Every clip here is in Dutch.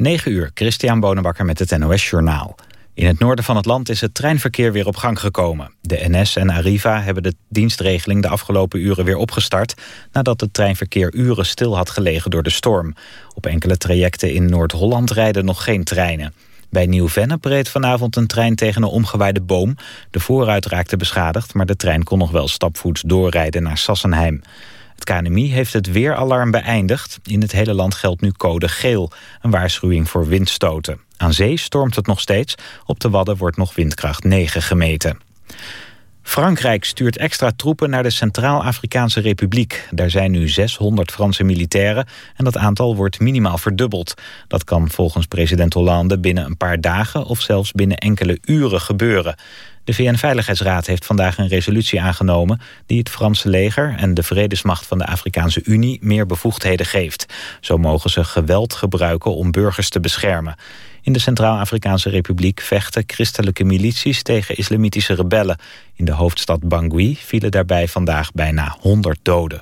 9 uur, Christian Bonenbakker met het NOS Journaal. In het noorden van het land is het treinverkeer weer op gang gekomen. De NS en Arriva hebben de dienstregeling de afgelopen uren weer opgestart... nadat het treinverkeer uren stil had gelegen door de storm. Op enkele trajecten in Noord-Holland rijden nog geen treinen. Bij Nieuw-Vennep reed vanavond een trein tegen een omgewaaide boom. De voorruit raakte beschadigd, maar de trein kon nog wel stapvoets doorrijden naar Sassenheim. Het KNMI heeft het weeralarm beëindigd. In het hele land geldt nu code geel, een waarschuwing voor windstoten. Aan zee stormt het nog steeds. Op de Wadden wordt nog windkracht 9 gemeten. Frankrijk stuurt extra troepen naar de Centraal-Afrikaanse Republiek. Daar zijn nu 600 Franse militairen en dat aantal wordt minimaal verdubbeld. Dat kan volgens president Hollande binnen een paar dagen of zelfs binnen enkele uren gebeuren. De VN-veiligheidsraad heeft vandaag een resolutie aangenomen... die het Franse leger en de vredesmacht van de Afrikaanse Unie... meer bevoegdheden geeft. Zo mogen ze geweld gebruiken om burgers te beschermen. In de Centraal-Afrikaanse Republiek vechten christelijke milities... tegen islamitische rebellen. In de hoofdstad Bangui vielen daarbij vandaag bijna 100 doden.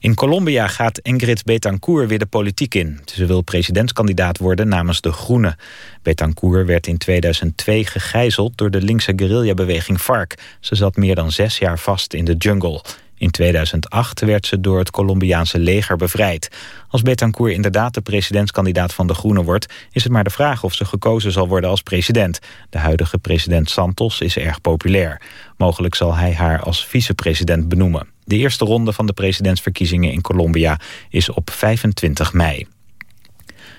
In Colombia gaat Ingrid Betancourt weer de politiek in. Ze wil presidentskandidaat worden namens de Groenen. Betancourt werd in 2002 gegijzeld door de linkse guerrillabeweging FARC. Ze zat meer dan zes jaar vast in de jungle. In 2008 werd ze door het Colombiaanse leger bevrijd. Als Betancourt inderdaad de presidentskandidaat van de Groenen wordt... is het maar de vraag of ze gekozen zal worden als president. De huidige president Santos is erg populair. Mogelijk zal hij haar als vicepresident benoemen. De eerste ronde van de presidentsverkiezingen in Colombia is op 25 mei.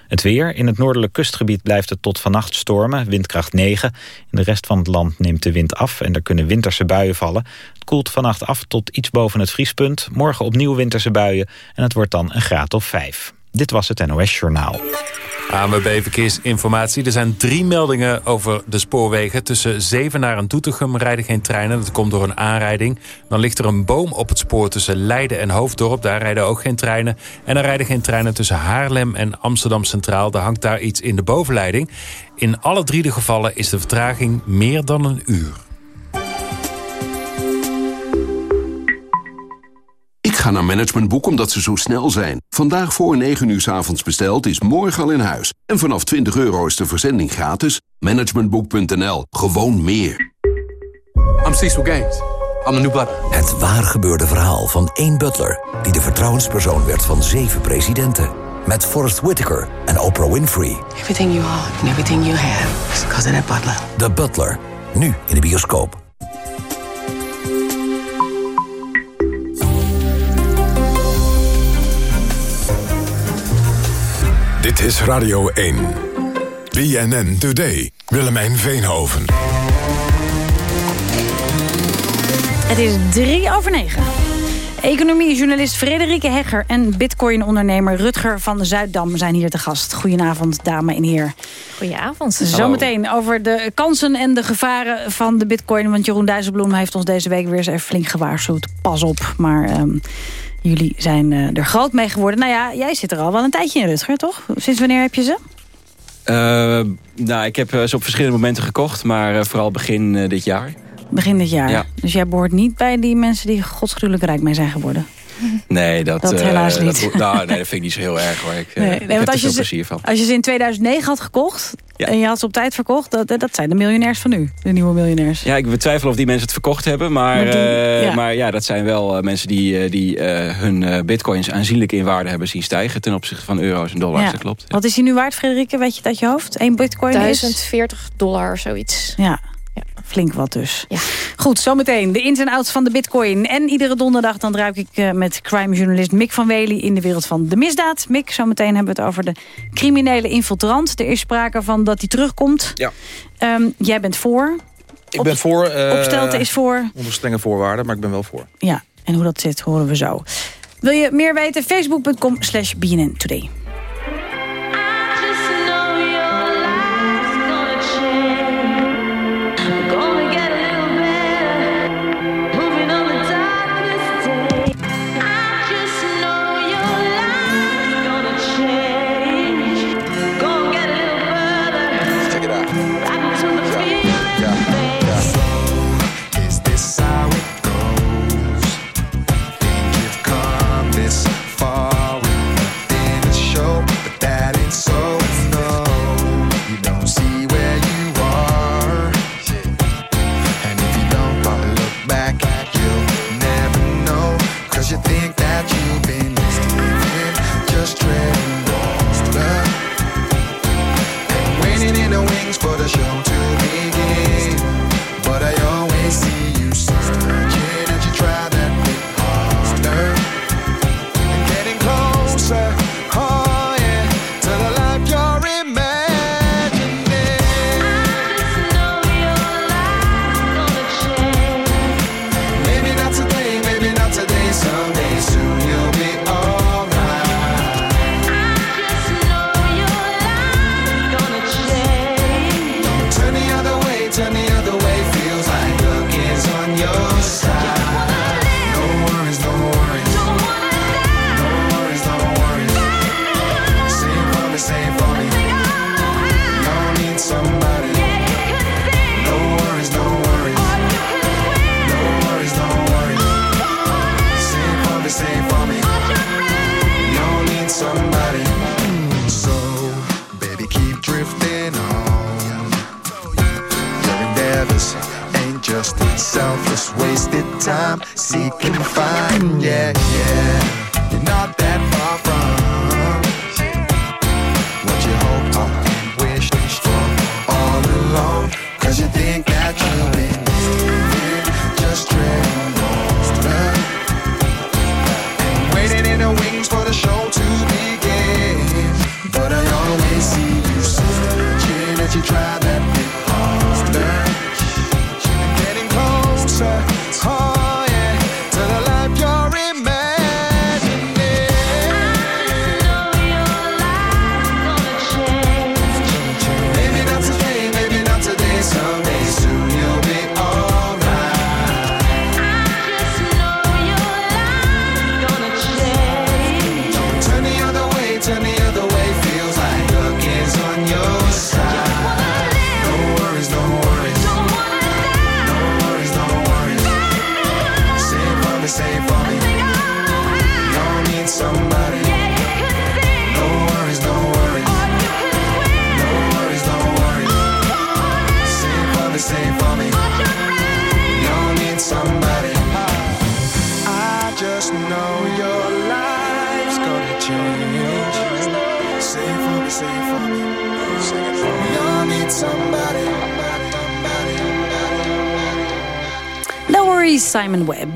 Het weer. In het noordelijk kustgebied blijft het tot vannacht stormen, windkracht 9. In de rest van het land neemt de wind af en er kunnen winterse buien vallen. Het koelt vannacht af tot iets boven het vriespunt. Morgen opnieuw winterse buien en het wordt dan een graad of 5. Dit was het NOS Journaal. ANWB Verkeersinformatie. Er zijn drie meldingen over de spoorwegen. Tussen Zevenaar en Doetinchem rijden geen treinen. Dat komt door een aanrijding. Dan ligt er een boom op het spoor tussen Leiden en Hoofddorp. Daar rijden ook geen treinen. En er rijden geen treinen tussen Haarlem en Amsterdam Centraal. Er hangt daar iets in de bovenleiding. In alle drie de gevallen is de vertraging meer dan een uur. Ik ga naar Managementboek omdat ze zo snel zijn. Vandaag voor 9 uur s avonds besteld is morgen al in huis. En vanaf 20 euro is de verzending gratis. Managementboek.nl. Gewoon meer. I'm Cecil Gaines. I'm the new butler. Het waar gebeurde verhaal van één butler... die de vertrouwenspersoon werd van zeven presidenten. Met Forrest Whitaker en Oprah Winfrey. Everything you are and everything you have is because of that butler. The Butler. Nu in de bioscoop. Dit is Radio 1. BNN Today. Willemijn Veenhoven. Het is drie over negen. Economiejournalist Frederike Hegger en bitcoin-ondernemer Rutger van de Zuiddam zijn hier te gast. Goedenavond, dame en heer. Goedenavond. Zometeen over de kansen en de gevaren van de bitcoin. Want Jeroen Dijsselbloem heeft ons deze week weer eens even flink gewaarschuwd. Pas op, maar... Um, Jullie zijn uh, er groot mee geworden. Nou ja, jij zit er al wel een tijdje in, Rutger, toch? Sinds wanneer heb je ze? Uh, nou, ik heb ze op verschillende momenten gekocht, maar vooral begin dit jaar. Begin dit jaar? Ja. Dus jij behoort niet bij die mensen die godsgruwelijk rijk mee zijn geworden? Nee, dat, dat helaas uh, niet. Dat, nou, nee, dat vind ik niet zo heel erg hoor. Ik, nee, nee, ik heb als er veel je plezier van. Als je ze in 2009 had gekocht ja. en je had ze op tijd verkocht... Dat, dat zijn de miljonairs van nu, de nieuwe miljonairs. Ja, ik betwijfel of die mensen het verkocht hebben. Maar, maar, die, uh, ja. maar ja, dat zijn wel mensen die, die hun bitcoins aanzienlijk in waarde hebben zien stijgen... ten opzichte van euro's en dollars, ja. dat klopt. Wat is die nu waard, Frederike? Weet je uit je hoofd? Eén bitcoin 1040 is... dollar, zoiets. Ja, flink wat dus. Ja. Goed, zometeen de ins en outs van de bitcoin. En iedere donderdag dan ruik ik uh, met crime-journalist Mick van Wely... in de wereld van de misdaad. Mick, zometeen hebben we het over de criminele infiltrant. Er is sprake van dat hij terugkomt. Ja. Um, jij bent voor. Ik Op, ben voor. Uh, Opstelten is voor. Onder strenge voorwaarden, maar ik ben wel voor. Ja, en hoe dat zit horen we zo. Wil je meer weten? Facebook.com slash BNN Today. Simon Webb.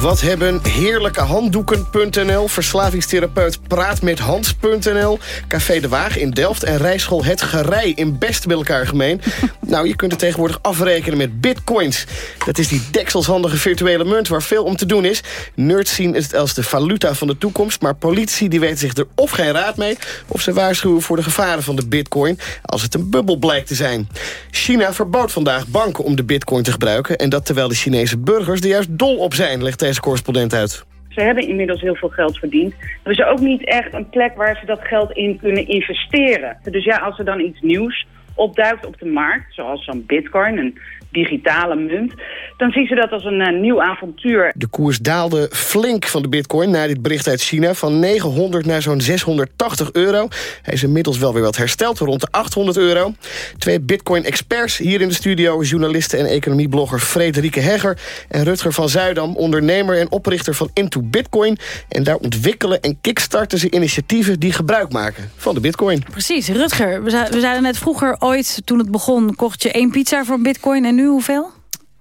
Wat hebben heerlijke handdoeken.nl, verslavingstherapeut praatmethand.nl, Café de Waag in Delft en rijschool Het Gerij in Best bij elkaar gemeen. Nou, je kunt het tegenwoordig afrekenen met bitcoins. Dat is die dekselshandige virtuele munt waar veel om te doen is. Nerds zien het als de valuta van de toekomst, maar politici die weten zich er of geen raad mee, of ze waarschuwen voor de gevaren van de bitcoin als het een bubbel blijkt te zijn. China verbood vandaag banken om de bitcoin te gebruiken en dat terwijl de Chinese burgers er juist dol op zijn, legt deze correspondent uit. Ze hebben inmiddels heel veel geld verdiend. Er is ook niet echt een plek waar ze dat geld in kunnen investeren. Dus ja, als er dan iets nieuws opduikt op de markt, zoals zo'n bitcoin, een digitale munt, dan zien ze dat als een eh, nieuw avontuur. De koers daalde flink van de bitcoin na dit bericht uit China... van 900 naar zo'n 680 euro. Hij is inmiddels wel weer wat hersteld, rond de 800 euro. Twee bitcoin-experts hier in de studio... journaliste en economieblogger Frederike Hegger... en Rutger van Zuidam, ondernemer en oprichter van Into Bitcoin. En daar ontwikkelen en kickstarten ze initiatieven... die gebruik maken van de bitcoin. Precies, Rutger, we, we zeiden net vroeger ooit... toen het begon, kocht je één pizza voor bitcoin... en nu hoeveel?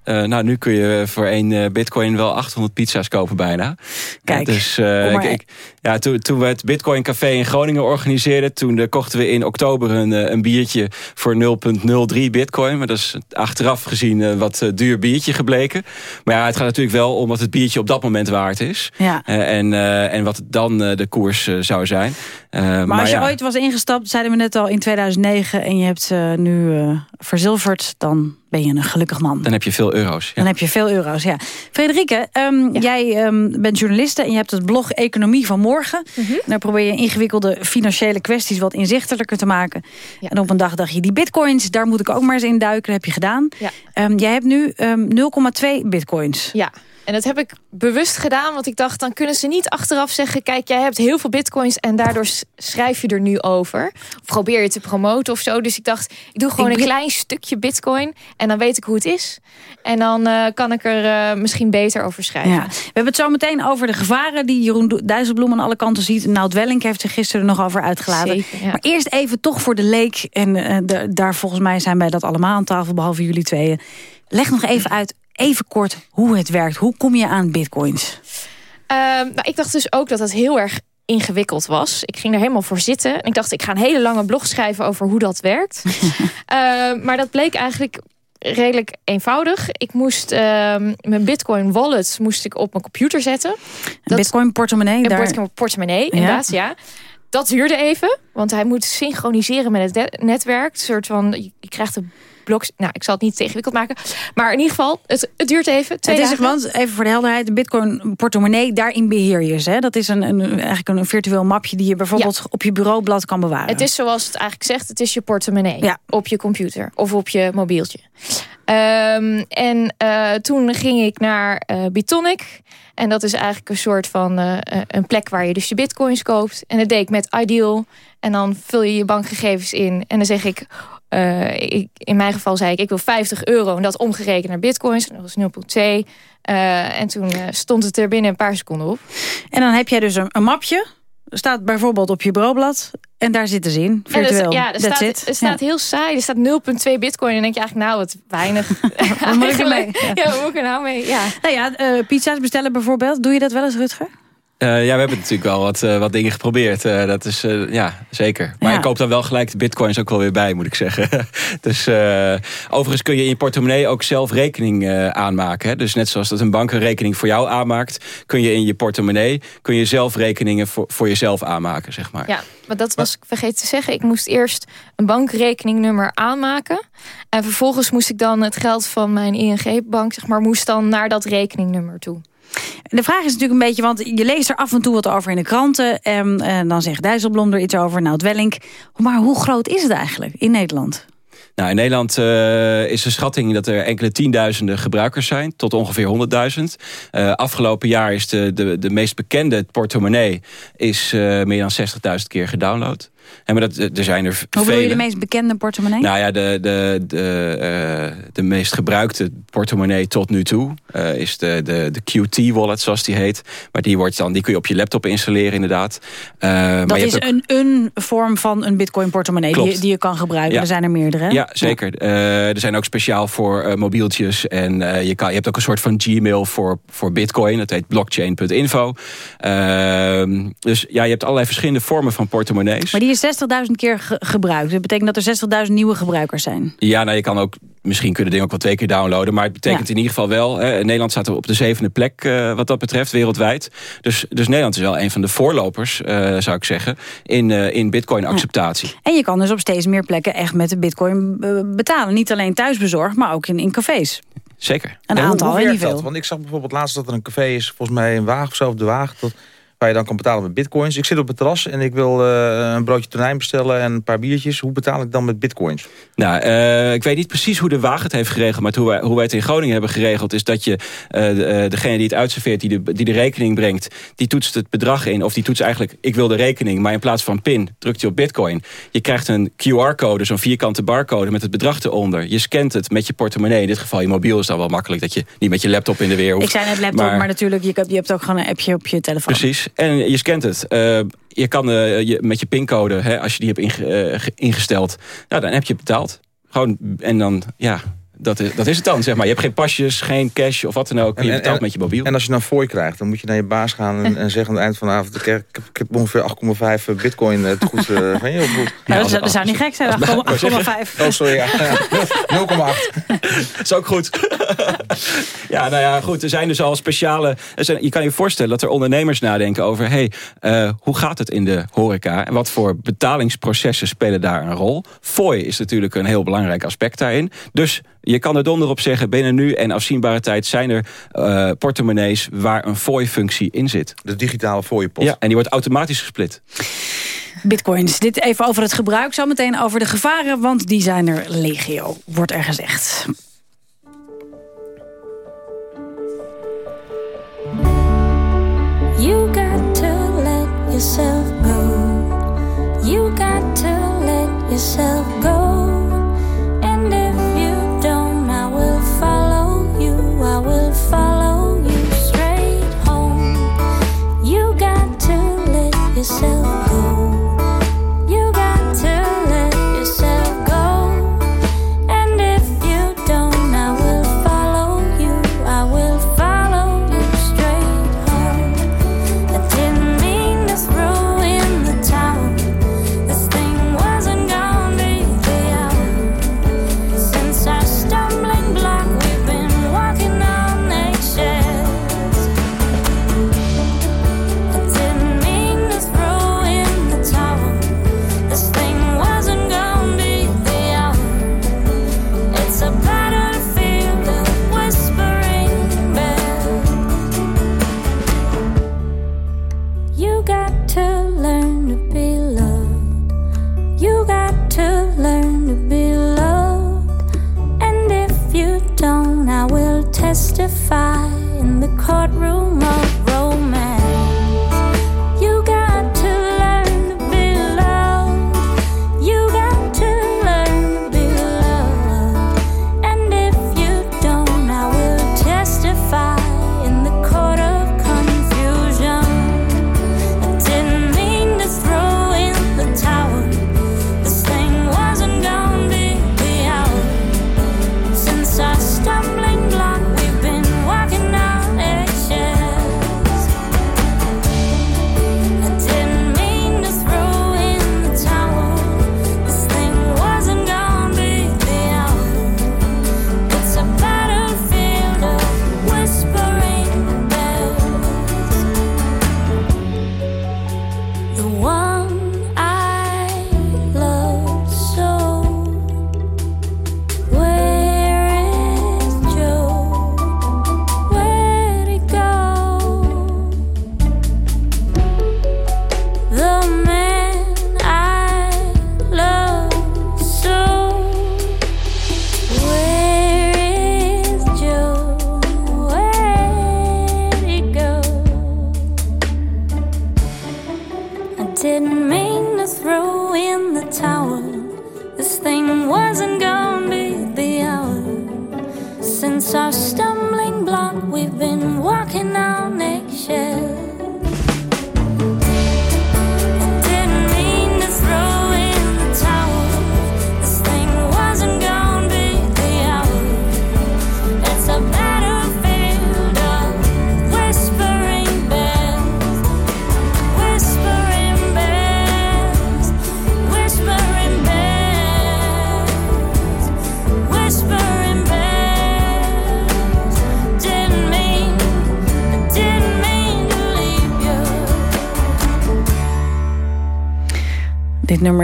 Uh, nou, nu kun je voor één uh, bitcoin wel 800 pizza's kopen bijna. Kijk, uh, dus ik, ik, ja, toen, toen we het Bitcoin Café in Groningen organiseerden... toen kochten we in oktober een, een biertje voor 0,03 bitcoin. Maar dat is achteraf gezien een wat duur biertje gebleken. Maar ja, het gaat natuurlijk wel om wat het biertje op dat moment waard is. Ja. en, en wat dan de koers zou zijn. maar, maar als je ja. ooit was ingestapt, zeiden we net al in 2009... en je hebt nu verzilverd, dan ben je een gelukkig man. Dan heb je veel euro's. Ja. Dan heb je veel euro's, ja. Frederike, um, ja. jij um, bent journaliste en je hebt het blog Economie van Morgen. Mm -hmm. Daar probeer je ingewikkelde financiële kwesties wat inzichtelijker te maken. Ja. En op een dag dacht je, die bitcoins, daar moet ik ook maar eens in duiken. Dat heb je gedaan. Um, jij hebt nu 0,2 bitcoins. Ja. En dat heb ik bewust gedaan, want ik dacht... dan kunnen ze niet achteraf zeggen... kijk, jij hebt heel veel bitcoins en daardoor schrijf je er nu over. Of probeer je te promoten of zo. Dus ik dacht, ik doe gewoon Ik een klein stukje bitcoin... en dan weet ik hoe het is. En dan eh, kan ik er eh, misschien beter over schrijven. Ja. We hebben het zo meteen over de gevaren die Jeroen Dijsselbloem aan alle kanten ziet. Nout Welling heeft zich gisteren er nog over. Zeker, ja. Maar eerst even toch voor de leek. En eh, de- daar volgens mij zijn wij dat allemaal aan tafel, behalve jullie tweeën. Leg nog even uit, even kort, hoe het werkt. Hoe kom je aan bitcoins? Ehm, nou, ik dacht dus ook dat het heel erg ingewikkeld was. Ik ging er helemaal voor zitten. En ik dacht, ik ga een hele lange blog schrijven over hoe dat werkt. Ehm, maar dat bleek eigenlijk redelijk eenvoudig. Ik moest ehm, mijn bitcoin wallet moest ik op mijn computer zetten. Een bitcoin portemonnee? Een daar... bitcoin portemonnee, inderdaad, ja. Dat duurde even, want hij moet synchroniseren met het netwerk. Een soort van, je, krijgt een blok... Nou, ik zal het niet te ingewikkeld maken. Maar in ieder geval, het, het duurt even, twee Het is, dagen. want, even voor de helderheid, de bitcoin portemonnee, daarin beheer je ze. hè? Dat is een, een, eigenlijk een virtueel mapje die je bijvoorbeeld op je bureaublad kan bewaren. Het is zoals het eigenlijk zegt, het is je portemonnee. Ja. Op je computer of op je mobieltje. Ehm, en eh, toen ging ik naar eh Bitonic. En dat is eigenlijk een soort van eh, eh, een plek waar je dus je bitcoins koopt. En dat deed ik met Ideal. En dan vul je je bankgegevens in. En dan zeg ik, eh, ik in mijn geval zei ik, ik wil 50 euro. En dat omgerekend naar bitcoins. Dat was 0,2. Eh, en toen stond het er binnen een paar seconden op. En dan heb jij dus een, een mapje. Staat bijvoorbeeld op je bureaublad. En daar zitten ze in, En virtueel. dat- ja, er That's staat, it. er staat heel saai. Er staat 0,2 bitcoin. En dan denk je eigenlijk, nou, wat weinig. Wat moet ik ermee? Ja, wat moet ik er nou mee? Ja. Nou ja, eh, pizza's bestellen bijvoorbeeld. Doe je dat wel eens, Rutger? Eh, ja, we hebben natuurlijk wel wat, eh, wat dingen geprobeerd. Eh, dat is, eh, ja, zeker. Maar Ja. ik koop dan wel gelijk de bitcoins ook wel weer bij, moet ik zeggen. dus eh, overigens kun je in je portemonnee ook zelf rekening eh, aanmaken. Hè? Dus net zoals dat een bank een rekening voor jou aanmaakt... kun je in je portemonnee kun je zelf rekeningen voor, voor jezelf aanmaken, zeg maar. ja, maar dat was ik vergeten te zeggen. Ik moest eerst een bankrekeningnummer aanmaken. En vervolgens moest ik dan het geld van mijn ING-bank... zeg maar, moest dan naar dat rekeningnummer toe. De vraag is natuurlijk een beetje, want je leest er af en toe wat over in de kranten. En, en dan zegt Dijsselblom er iets over, nou het. Maar hoe groot is het eigenlijk in Nederland? Nou, in Nederland eh, is de schatting dat er enkele tienduizenden gebruikers zijn, tot ongeveer 100.000. Eh, afgelopen jaar is de, de, de meest bekende portemonnee is, eh, meer dan 60.000 keer gedownload. Maar dat, er zijn er Hoe bedoel je vele. de meest bekende portemonnee? Nou ja, de, de, de, eh, de meest gebruikte portemonnee tot nu toe eh, is de, de, de QT-wallet, zoals die heet. Maar die, wordt dan, die kun je op je laptop installeren, inderdaad. Eh, maar dat is ook- een, een vorm van een bitcoin portemonnee die, die je kan gebruiken. Ja. Er zijn er meerdere. hè? Ja, zeker. Eh, er zijn ook speciaal voor eh, mobieltjes. En eh, je, kan, je hebt ook een soort van Gmail voor, voor bitcoin. Dat heet blockchain.info. Ehm, dus ja, je hebt allerlei verschillende vormen van portemonnees. Maar die is 60.000 keer ge- gebruikt. Dat betekent dat er 60.000 nieuwe gebruikers zijn. Ja, nou, je kan ook, misschien kunnen dingen ook wel twee keer downloaden. Maar het betekent Ja. in ieder geval wel... Hè, Nederland staat op de zevende plek eh, wat dat betreft, wereldwijd. Dus, dus Nederland is wel een van de voorlopers, eh, zou ik zeggen... in, eh, in bitcoin-acceptatie. En je kan dus op steeds meer plekken echt met de bitcoin betalen. Niet alleen thuisbezorgd, maar ook in, in cafés. Zeker. Een En aantal, hoe niet veel. Want ik zag bijvoorbeeld laatst dat er een café is, volgens mij een wagen of zo, op de wagen, dat, waar je dan kan betalen met bitcoins. Ik zit op het terras en ik wil eh, een broodje tonijn bestellen en een paar biertjes. Hoe betaal ik dan met bitcoins? Nou, eh, ik weet niet precies hoe de wagen het heeft geregeld... maar hoe wij, hoe wij het in Groningen hebben geregeld... is dat je eh, de- degene die het uitserveert, die de, die de rekening brengt... die toetst het bedrag in, of die toetst eigenlijk... ik wil de rekening, maar in plaats van pin drukt hij op bitcoin. Je krijgt een QR-code, zo'n vierkante barcode... met het bedrag eronder. Je scant het met je portemonnee. In dit geval je mobiel is dan wel makkelijk... dat je niet met je laptop in de weer hoeft. Ik zei net laptop, maar, natuurlijk, je, hebt- je hebt ook gewoon een appje op je telefoon. Precies. En je scant het. Eh, je kan eh, je, met je pincode, hè, als je die hebt eh, ge- ingesteld, nou, dan heb je betaald. Gewoon, en dan, ja, dat is, dat is het dan, zeg maar. Je hebt geen pasjes, geen cash of wat dan ook. je betaalt met je mobiel. En als je dan fooi krijgt, dan moet je naar je baas gaan en, en zeggen aan het eind van de avond... ik heb, ik heb- ongeveer 8,5 bitcoin eh, te goed eh, van je. Nou, dat, zou- dat zou niet gek zijn, 8,5. Oh, sorry, ja. 0,8. Dat is ook goed. ja, nou ja, goed. Er zijn dus al speciale... Er zijn, je kan je voorstellen dat er ondernemers nadenken over... hey, eh, hoe gaat het in de horeca? En wat voor betalingsprocessen spelen daar een rol? Fooi is natuurlijk een heel belangrijk aspect daarin. Dus je kan er donder op zeggen, binnen nu en afzienbare tijd... zijn er eh, portemonnees waar een fooi-functie in zit. De digitale fooi-post. Ja, en die wordt automatisch gesplit. Bitcoins. Dit even over het gebruik, zo meteen over de gevaren... want die zijn er legio, wordt er gezegd. You got to let yourself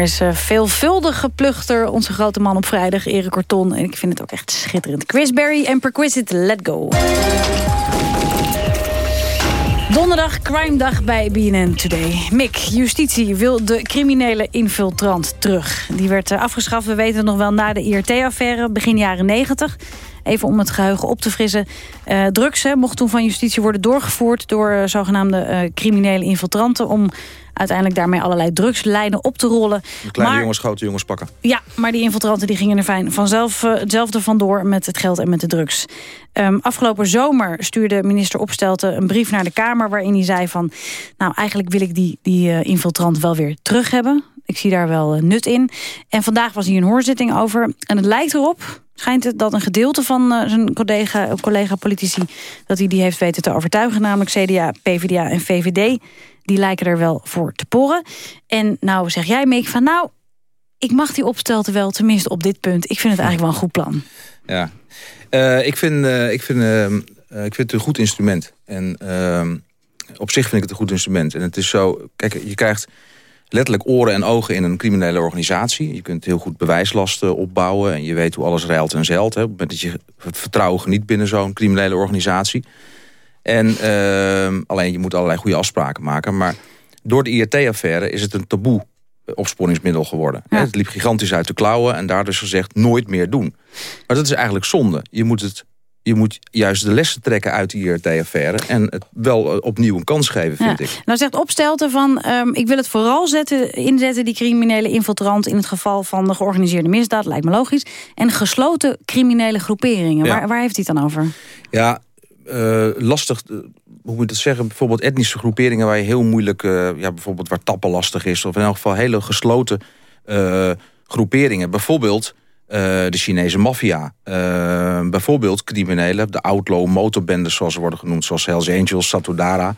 is eh, veelvuldig geplucht door onze grote man op vrijdag, Erik Corton. En ik vind het ook echt schitterend. Chris Berry en Perquisite, let go. Donderdag, crime dag bij BNN Today. Mick, justitie wil de criminele infiltrant terug. Die werd eh, afgeschaft, we weten het nog wel, na de IRT-affaire begin jaren 90. Even om het geheugen op te frissen. Eh, drugs hè, mocht toen van justitie worden doorgevoerd... door eh, zogenaamde eh, criminele infiltranten... om uiteindelijk daarmee allerlei drugslijnen op te rollen. Kleine Maar- jongens, grote jongens pakken. ja, maar die infiltranten die gingen er fijn vanzelf eh, hetzelfde vandoor met het geld en met de drugs. Ehm, afgelopen zomer stuurde minister Opstelten een brief naar de Kamer... waarin hij zei van, nou eigenlijk wil ik die, die infiltrant wel weer terug hebben. Ik zie daar wel eh, nut in. En vandaag was hier een hoorzitting over. En het lijkt erop, schijnt het dat een gedeelte van eh, zijn collega, collega politici... dat hij die heeft weten te overtuigen, namelijk CDA, PvdA en VVD... Die lijken er wel voor te porren. En nou zeg jij, Mick, van nou, ik mag die opstelten wel, tenminste op dit punt. Ik vind het eigenlijk wel een goed plan. Ja. Eh, ik, vind, eh, ik, vind, eh, eh, ik vind het een goed instrument. En ehm, op zich vind ik het een goed instrument. En het is zo, kijk, je krijgt letterlijk oren en ogen in een criminele organisatie. Je kunt heel goed bewijslasten opbouwen. En je weet hoe alles reilt en zeilt. Hè, op het moment dat je het vertrouwen geniet binnen zo'n criminele organisatie. En ehm, alleen je moet allerlei goede afspraken maken. Maar door de IRT-affaire is het een taboe opsporingsmiddel geworden. Het liep gigantisch uit de klauwen en daar dus gezegd nooit meer doen. Maar dat is eigenlijk zonde. Je moet het je moet juist de lessen trekken uit die IRT-affaire... en het wel eh, opnieuw een kans geven, vind Ja. ik. Nou zegt Opstelten van, ehm, ik wil het vooral zetten, inzetten, die criminele infiltrant... in het geval van de georganiseerde misdaad, lijkt me logisch. En gesloten criminele groeperingen. Ja. Waar, waar heeft hij het dan over? Ja, eh, lastig, eh, hoe moet je dat zeggen? Bijvoorbeeld etnische groeperingen waar je heel moeilijk... eh, ja, bijvoorbeeld waar tappen lastig is... of in elk geval hele gesloten eh, groeperingen. Bijvoorbeeld eh, de Chinese maffia. Eh, bijvoorbeeld criminelen, de outlaw motorbendes zoals ze worden genoemd... zoals Hells Angels, Satudara.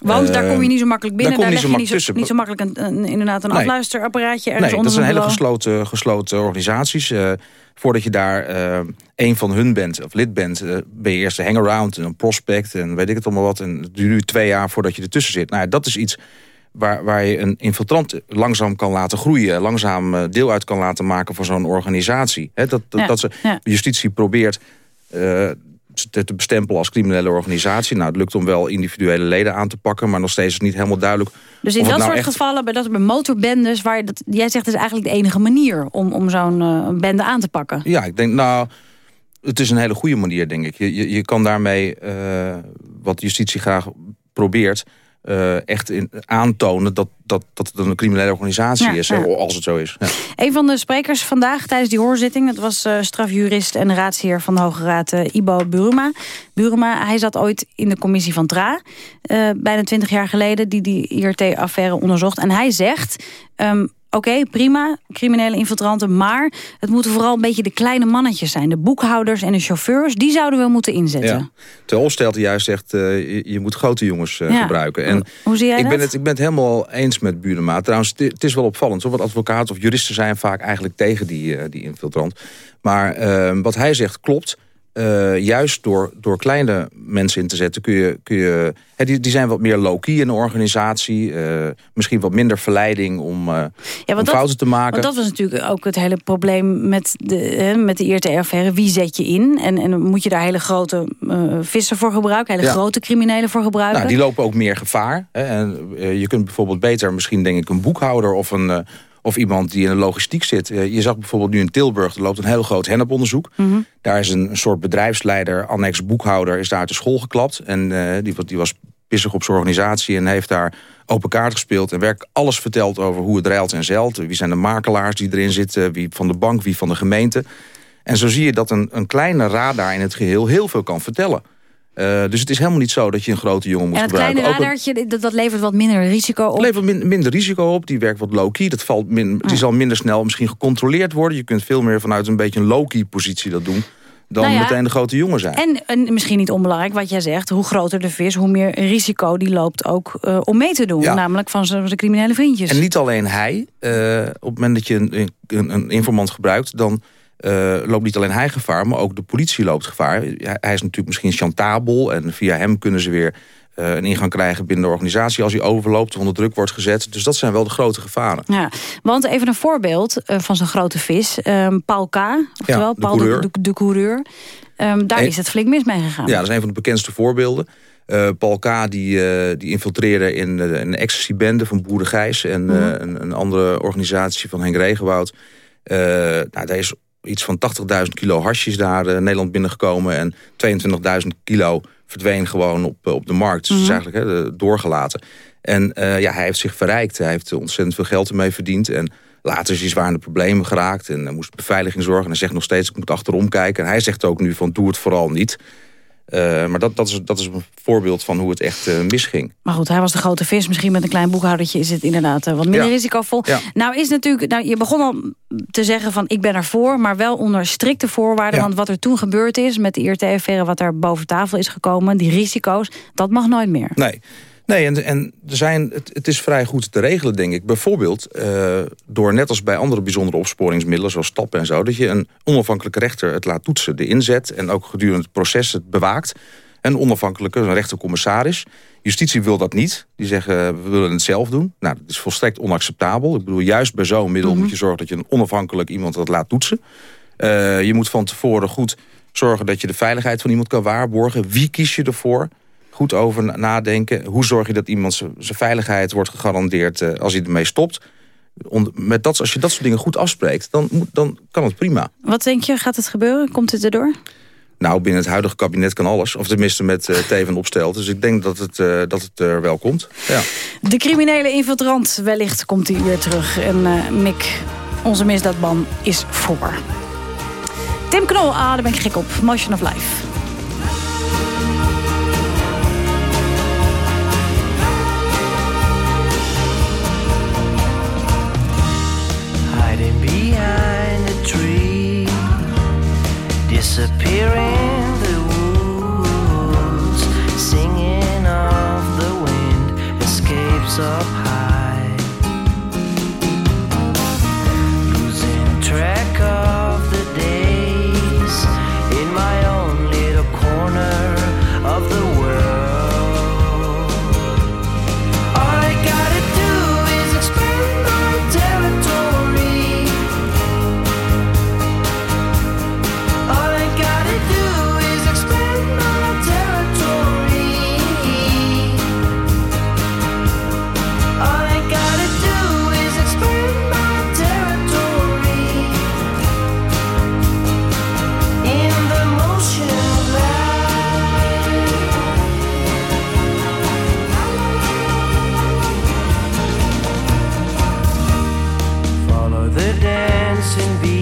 Want daar Eh, kom je niet zo makkelijk binnen. daar Daar, kom je leg niet je zo niet zo, makkelijk niet zo makkelijk een, een- inderdaad een Nee. afluisterapparaatje ergens Nee, dat zijn hele gesloten, gesloten organisaties. Voordat je daar een van hun bent, of lid bent... ben je eerst een hangaround en een prospect en weet ik het allemaal wat. En het duurt twee jaar voordat je ertussen zit. Nou, ja, dat is iets waar, waar je een infiltrant langzaam kan laten groeien... langzaam eh, deel uit kan laten maken van zo'n organisatie. Dat, dat, Ja, dat ze, ja. justitie probeert... eh, te, te bestempelen als criminele organisatie. Nou, het lukt om wel individuele leden aan te pakken... maar nog steeds is niet helemaal duidelijk... Dus in dat nou soort echt- gevallen, bij, dat, bij motorbendes... Waar dat, jij zegt, het is eigenlijk de enige manier om, om zo'n eh, bende aan te pakken. Ja, ik denk, nou, het is een hele goede manier, denk ik. Je, je, je kan daarmee, eh, wat justitie graag probeert... eh, echt in, aantonen dat, dat, dat het een criminele organisatie Ja, is, ja. hè, als het zo is. Ja. Een van de sprekers vandaag tijdens die hoorzitting... dat was eh, strafjurist en raadsheer van de Hoge Raad eh, Ibo Buruma. Buruma, hij zat ooit in de commissie van TRA... eh, bijna twintig jaar geleden, die die IRT-affaire onderzocht. En hij zegt... ehm, Oké, prima, criminele infiltranten, maar het moeten vooral een beetje de kleine mannetjes zijn. De boekhouders en de chauffeurs, die zouden we moeten inzetten. Ja. Terwijl Opstelten juist zegt, eh, je, je moet grote jongens eh, Ja. gebruiken. En Hoe zie jij ik, ben het, ik ben het helemaal eens met Burema. Trouwens, het, is wel opvallend. Hoor, want advocaten of juristen zijn vaak eigenlijk tegen die, eh, die infiltrant. Maar eh, wat hij zegt klopt. Eh, juist door, door kleine mensen in te zetten kun je... Kun je die, die zijn wat meer low-key in de organisatie. eh, misschien wat minder verleiding om, eh, om fouten te maken. Want dat was natuurlijk ook het hele probleem met de, hè, met de IRT-affaire. Wie zet je in? En, en moet je daar hele grote vissen voor gebruiken? Hele Ja. grote criminelen voor gebruiken? Nou, die lopen ook meer gevaar. Hè. En, je kunt bijvoorbeeld beter misschien denk ik een boekhouder of, een, of iemand die in de logistiek zit. Eh, je zag bijvoorbeeld nu in Tilburg, er loopt een heel groot henneponderzoek. Mhm. Daar is een, soort bedrijfsleider, annex boekhouder, is daar uit de school geklapt. En eh, die, die was pissig op zijn organisatie en heeft daar open kaart gespeeld. En werkelijk alles verteld over hoe het reilt en zeilt. Wie zijn de makelaars die erin zitten, wie van de bank, wie van de gemeente. En zo zie je dat een, een kleine radar in het geheel heel veel kan vertellen. Eh, dus het is helemaal niet zo dat je een grote jongen moet en het gebruiken. kleine radartje, dat, dat levert wat minder risico op. het levert min- minder risico op. Die werkt wat low-key. Dat valt min, Die zal minder snel misschien gecontroleerd worden. Je kunt veel meer vanuit een beetje een low-key positie dat doen. Dan Nou ja, meteen de grote jongen zijn. En, en misschien niet onbelangrijk wat jij zegt. Hoe groter de vis, hoe meer risico die loopt ook eh, om mee te doen. Ja. Namelijk van zijn zijn criminele vriendjes. En niet alleen hij. eh, op het moment dat je een, een, een informant gebruikt... dan eh, loopt niet alleen hij gevaar, maar ook de politie loopt gevaar. Hij is natuurlijk misschien chantabel... en via hem kunnen ze weer eh, een ingang krijgen binnen de organisatie... als hij overloopt of onder druk wordt gezet. Dus dat zijn wel de grote gevaren. Ja, want even een voorbeeld eh, van zo'n grote vis. Ehm, Paul K., oftewel de Paul coureur. de, de, de coureur. Ehm, daar is het flink mis mee gegaan. Ja, dat is een van de bekendste voorbeelden. Paul K. Die, die infiltreerde in eh, een ecstasy-bende van Boeren Gijs... en Mhm. een, een andere organisatie van Henk Regenwoud. Nou, daar is iets van 80.000 kilo hasjes daar eh, Nederland binnengekomen... en 22.000 kilo verdween gewoon op, eh, op de markt. Dus is Mhm. eigenlijk hè, doorgelaten. En eh, ja, hij heeft zich verrijkt. Hij heeft ontzettend veel geld ermee verdiend... En Later is hij zwaar in de problemen geraakt en hij moest beveiliging zorgen. En hij zegt nog steeds, ik moet achterom kijken. En hij zegt ook nu van, doe het vooral niet. Eh, maar dat, dat, is, dat is een voorbeeld van hoe het echt eh, misging. Maar goed, hij was de grote vis. Misschien met een klein boekhoudertje is het inderdaad eh, wat minder Ja. risicovol. Ja. Nou is natuurlijk, nou, je begon al te zeggen van ik ben ervoor, maar wel onder strikte voorwaarden. Ja. Want wat er toen gebeurd is met de IRT-affaire, wat daar boven tafel is gekomen, die risico's, dat mag nooit meer. Nee, nee en, en er zijn, het, het is vrij goed te regelen, denk ik. Bijvoorbeeld eh, door, net als bij andere bijzondere opsporingsmiddelen... zoals stappen en zo, dat je een onafhankelijke rechter het laat toetsen. De inzet en ook gedurende het proces het bewaakt. Een onafhankelijke, een rechtercommissaris. Justitie wil dat niet. Die zeggen, we willen het zelf doen. Nou, dat is volstrekt onacceptabel. Ik bedoel, juist bij zo'n middel moet je zorgen... dat je een onafhankelijk iemand dat laat toetsen. Eh, je moet van tevoren goed zorgen dat je de veiligheid van iemand kan waarborgen. Wie kies je ervoor? Goed over na- nadenken. Hoe zorg je dat iemand zijn veiligheid wordt gegarandeerd eh, als hij ermee stopt? Met dat, als je dat soort dingen goed afspreekt, dan, moet, dan kan het prima. Wat denk je, gaat het gebeuren? Komt het erdoor? Nou, binnen het huidige kabinet kan alles. Of tenminste met uh, Teven opstelt. Dus ik denk dat het, uh, dat het er wel komt. Ja. De criminele infiltrant, wellicht komt hij weer terug. En uh, Mick, onze misdaadman, is voor. Tim Knol, ah, daar ben ik gek op. Motion of Life. Disappearing the woods Singing of the wind Escapes up high. Losing track of the dancing beats.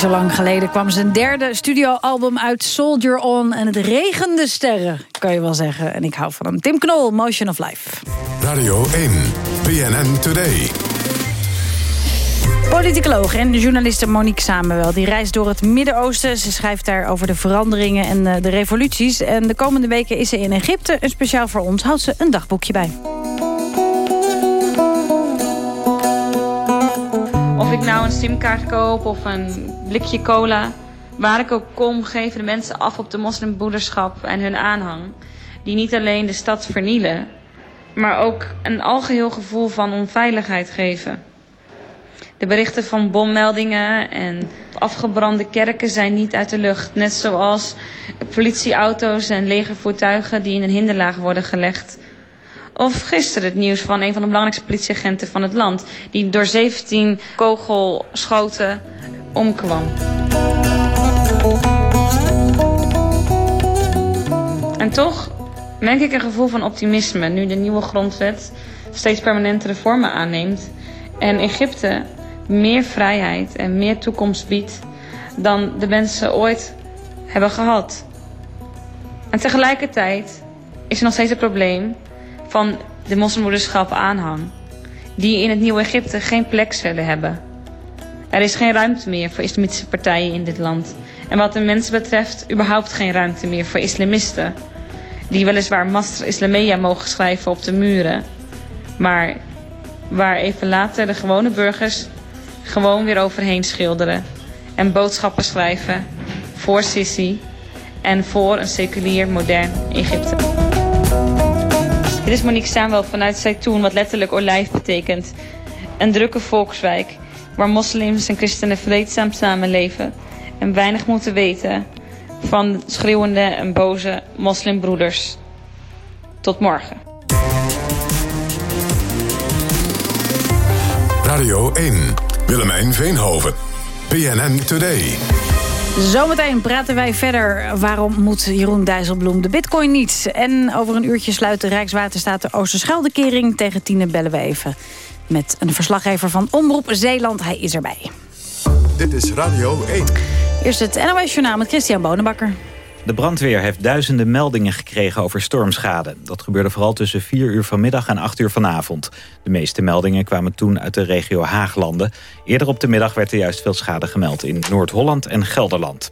Zo lang geleden kwam zijn derde studioalbum uit Soldier On. En het regende sterren, kan je wel zeggen. En ik hou van hem. Tim Knol, Motion of Life. Radio 1, BNN Today. Politicoloog en journaliste Monique Samenwel. Die reist door het Midden-Oosten. Ze schrijft daar over de veranderingen en eh, de revoluties. En de komende weken is ze in Egypte. En speciaal voor ons houdt ze een dagboekje bij. Ik nou een simkaart koop of een blikje cola. Waar ik ook kom, geven de mensen af op de moslimbroederschap en hun aanhang. Die niet alleen de stad vernielen, maar ook een algeheel gevoel van onveiligheid geven. De berichten van bommeldingen en afgebrande kerken zijn niet uit de lucht. Net zoals politieauto's en legervoertuigen die in een hinderlaag worden gelegd. Of gisteren het nieuws van een van de belangrijkste politieagenten van het land. Die door 17 kogelschoten omkwam. En toch merk ik een gevoel van optimisme nu de nieuwe grondwet steeds permanentere vormen aanneemt. En Egypte meer vrijheid en meer toekomst biedt dan de mensen ooit hebben gehad. En tegelijkertijd is er nog steeds het probleem van de moslimbroederschap aanhang. Die in het nieuwe Egypte geen plek zullen hebben. Er is geen ruimte meer voor islamitische partijen in dit land. En wat de mensen betreft überhaupt geen ruimte meer voor islamisten. Die weliswaar Masr Islamia mogen schrijven op de muren. Maar waar even later de gewone burgers gewoon weer overheen schilderen. En boodschappen schrijven voor Sisi en voor een seculier modern Egypte. Dit is Monique Samuel vanuit Zaytoun, wat letterlijk olijf betekent. Een drukke volkswijk waar moslims en christenen vreedzaam samenleven en weinig moeten weten van schreeuwende en boze moslimbroeders. Tot morgen. Radio 1. Willemijn Veenhoven. BNN Today. Zometeen praten wij verder. Waarom moet Jeroen Dijsselbloem de bitcoin niet? En over een uurtje sluit de Rijkswaterstaat de Oosterscheldekering... tegen Tine bellen we even met een verslaggever van Omroep Zeeland. Hij is erbij. Dit is Radio 1. Eerst het NOS Journaal met Christian Bonenbakker. De brandweer heeft duizenden meldingen gekregen over stormschade. Dat gebeurde vooral tussen 4 uur vanmiddag en 8 uur vanavond. De meeste meldingen kwamen toen uit de regio Haaglanden. Eerder op de middag werd er juist veel schade gemeld in Noord-Holland en Gelderland.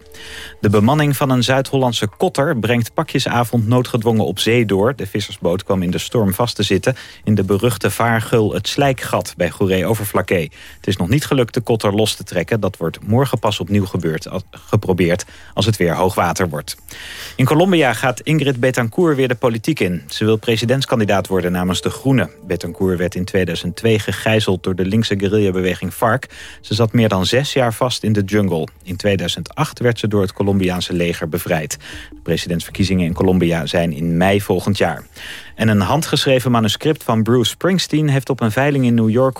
De bemanning van een Zuid-Hollandse kotter brengt pakjesavond noodgedwongen op zee door. De vissersboot kwam in de storm vast te zitten in de beruchte vaargul het Slijkgat bij Goeree-Overflakkee. Het is nog niet gelukt de kotter los te trekken. Dat wordt morgen pas opnieuw gebeurd, geprobeerd als het weer hoogwater wordt. In Colombia gaat Ingrid Betancourt weer de politiek in. Ze wil presidentskandidaat worden namens de Groenen. Betancourt werd in 2002 gegijzeld door de linkse guerrillabeweging FARC. Ze zat meer dan zes jaar vast in de jungle. In 2008 werd ze door het Colombiaanse leger bevrijd. De presidentsverkiezingen in Colombia zijn in mei volgend jaar. En een handgeschreven manuscript van Bruce Springsteen... heeft op een veiling in New York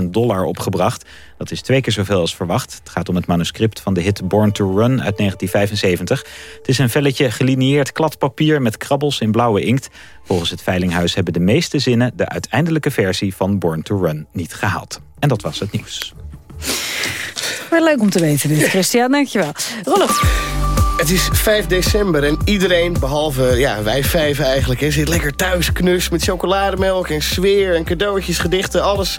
197.000 dollar opgebracht. Dat is twee keer zoveel als verwacht. Het gaat om het manuscript van de hit Born to Run uit 1975. Het is een velletje gelinieerd kladpapier met krabbels in blauwe inkt. Volgens het Veilinghuis hebben de meeste zinnen... de uiteindelijke versie van Born to Run niet gehaald. En dat was het nieuws. Wel leuk om te weten dit, Christian. Dankjewel. Rolf. Het is 5 december en iedereen, behalve ja, wij vijf eigenlijk... Zit lekker thuis knus met chocolademelk en sfeer en cadeautjes, gedichten, alles.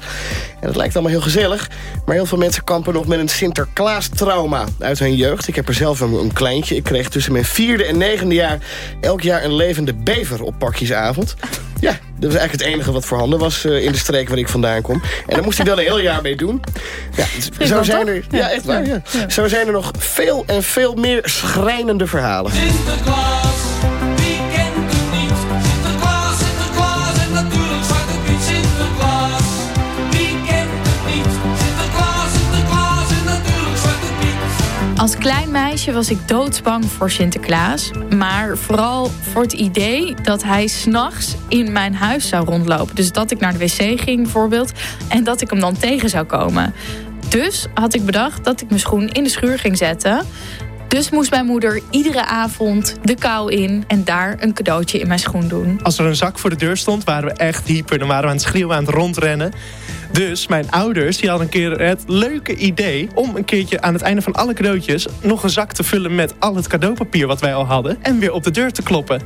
En dat lijkt allemaal heel gezellig. Maar heel veel mensen kampen nog met een Sinterklaas-trauma uit hun jeugd. Ik heb er zelf een, een kleintje. Ik kreeg tussen mijn vierde en negende jaar... elk jaar een levende bever op pakjesavond. Ja, dat was eigenlijk het enige wat voorhanden was eh, in de streek waar ik vandaan kom. En daar moest hij wel een heel jaar mee doen. Ja, zo zijn er, ja, echt waar, ja. Zo zijn er nog veel en veel meer schrijnende verhalen. Als klein meisje was ik doodsbang voor Sinterklaas. Maar vooral voor het idee dat hij s'nachts in mijn huis zou rondlopen. Dus dat ik naar de wc ging bijvoorbeeld. En dat ik hem dan tegen zou komen. Dus had ik bedacht dat ik mijn schoen in de schuur ging zetten. Dus moest mijn moeder iedere avond de kou in en daar een cadeautje in mijn schoen doen. Als er een zak voor de deur stond, waren we echt hyper. Dan waren we aan het schreeuwen, aan het rondrennen. Dus mijn ouders die hadden een keer het leuke idee... om een keertje aan het einde van alle cadeautjes... nog een zak te vullen met al het cadeaupapier wat wij al hadden... en weer op de deur te kloppen.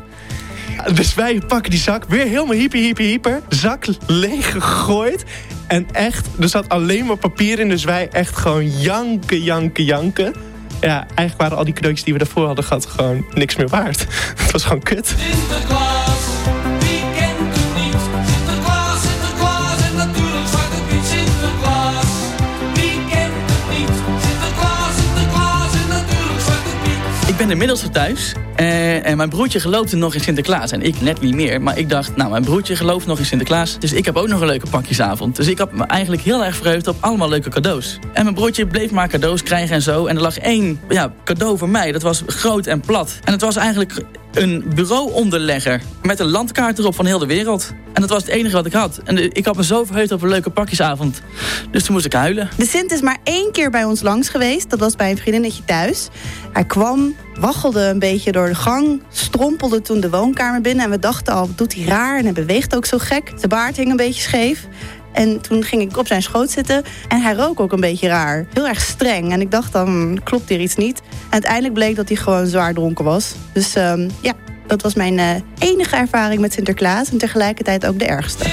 Dus wij pakken die zak, weer helemaal hyper, hyper, hyper. Zak leeg gegooid. En echt, er zat alleen maar papier in. Dus wij echt gewoon janken, janken, janken. Ja, eigenlijk waren al die cadeautjes die we daarvoor hadden gehad... gewoon niks meer waard. Het was gewoon kut. Ik ben inmiddels weer thuis. eh, en mijn broertje geloofde nog in Sinterklaas. En ik net niet meer. Maar ik dacht, nou, mijn broertje gelooft nog in Sinterklaas. Dus ik heb ook nog een leuke pakjesavond. Dus ik had me eigenlijk heel erg verheugd op allemaal leuke cadeaus. En mijn broertje bleef maar cadeaus krijgen en zo. En er lag één ja, cadeau voor mij. Dat was groot en plat. En het was eigenlijk een bureauonderlegger. Met een landkaart erop van heel de wereld. En dat was het enige wat ik had. En ik had me zo verheugd op een leuke pakjesavond. Dus toen moest ik huilen. De Sint is maar één keer bij ons langs geweest. Dat was bij een vriendinnetje thuis. Hij kwam, waggelde een beetje door de gang, strompelde toen de woonkamer binnen. En we dachten al, wat doet hij raar? En hij beweegt ook zo gek. Zijn baard hing een beetje scheef. En toen ging ik op zijn schoot zitten. En hij rook ook een beetje raar. Heel erg streng. En ik dacht dan, klopt hier iets niet? Uiteindelijk bleek dat hij gewoon zwaar dronken was. Dus ehm, ja, dat was mijn eh, enige ervaring met Sinterklaas. En tegelijkertijd ook de ergste.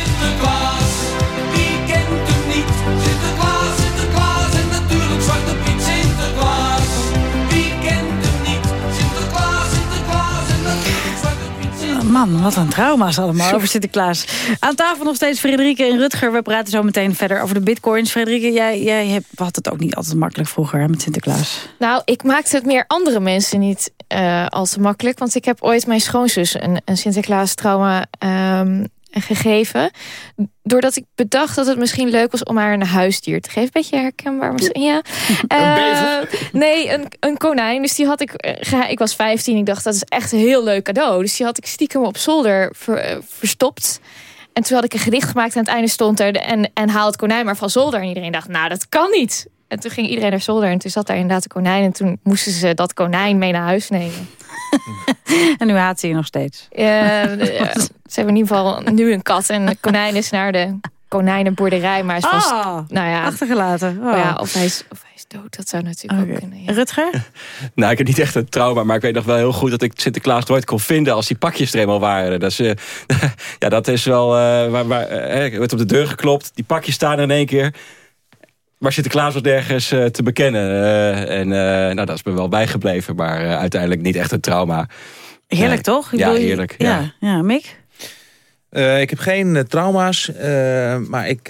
Wat een trauma's allemaal over Sinterklaas. Aan tafel nog steeds Frederike en Rutger. We praten zo meteen verder over de bitcoins. Frederike, jij, jij hebt, had het ook niet altijd makkelijk vroeger hè, met Sinterklaas. Nou, ik maakte het meer andere mensen niet eh, al te makkelijk. Want ik heb ooit mijn schoonzus een, een Sinterklaas trauma ehm, gegeven. Doordat ik bedacht dat het misschien leuk was om haar een huisdier te geven. Beetje herkenbaar misschien, ja. Eh, nee, een, een konijn. Dus die had ik... eh, Ik was 15. Ik dacht, dat is echt een heel leuk cadeau. Dus die had ik stiekem op zolder ver- eh, verstopt. En toen had ik een gedicht gemaakt. En aan het einde stond er... de- En, en haal het konijn maar van zolder. En iedereen dacht, nou, dat kan niet. En toen ging iedereen naar zolder. En toen zat daar inderdaad een konijn. En toen moesten ze dat konijn mee naar huis nemen. En nu haat ze je nog steeds. Ze hebben in ieder geval nu een kat. En de konijn is naar de konijnenboerderij. Maar is vast, Ah, nou ja, achtergelaten. Oh. ja, of, hij is, of hij is dood. Dat zou natuurlijk ook kunnen. ja. Rutger? Nou, ik heb niet echt een trauma, maar ik weet nog wel heel goed dat ik Sinterklaas nooit kon vinden als die pakjes er eenmaal waren. Dat is, eh, ja, dat is wel, eh, waar, waar, eh, er werd op de deur geklopt, die pakjes staan er in één keer. Maar Sinterklaas was nergens eh, te bekennen. eh, en eh, nou, dat is me wel bijgebleven, maar eh, uiteindelijk niet echt een trauma. Heerlijk, toch? Ik ja, bedoel, heerlijk. Ja. Ja, ja Mick? Eh, ik heb geen trauma's, eh, maar ik,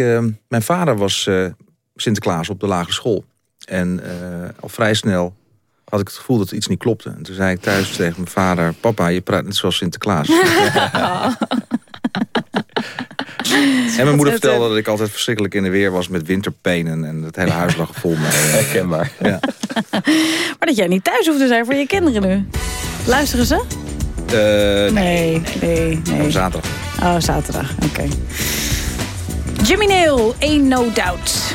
mijn vader was eh, Sinterklaas op de lagere school. En eh, al vrij snel had ik het gevoel dat er iets niet klopte. En toen zei ik thuis tegen mijn vader... papa, je praat net zoals Sinterklaas. En mijn moeder vertelde dat ik altijd verschrikkelijk in de weer was met winterpenen. En het hele huis lag vol mee. Herkenbaar. Ja. Maar dat jij niet thuis hoeft te zijn voor je kinderen nu. Luisteren ze? Eh, Nee, nee, nee. Op zaterdag. Oh, zaterdag. Oké. Jimmy Neal, Ain't No Doubt.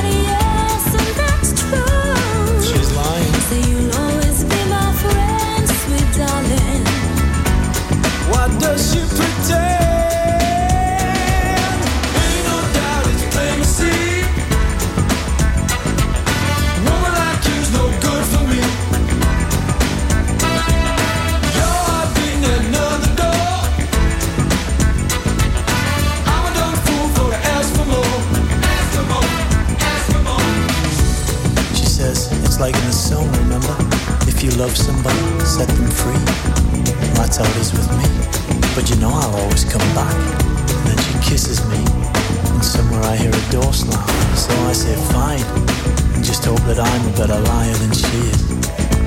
come back. And then she kisses me. And somewhere I hear a door slam. So I say, fine. And just hope that I'm a better liar than she is.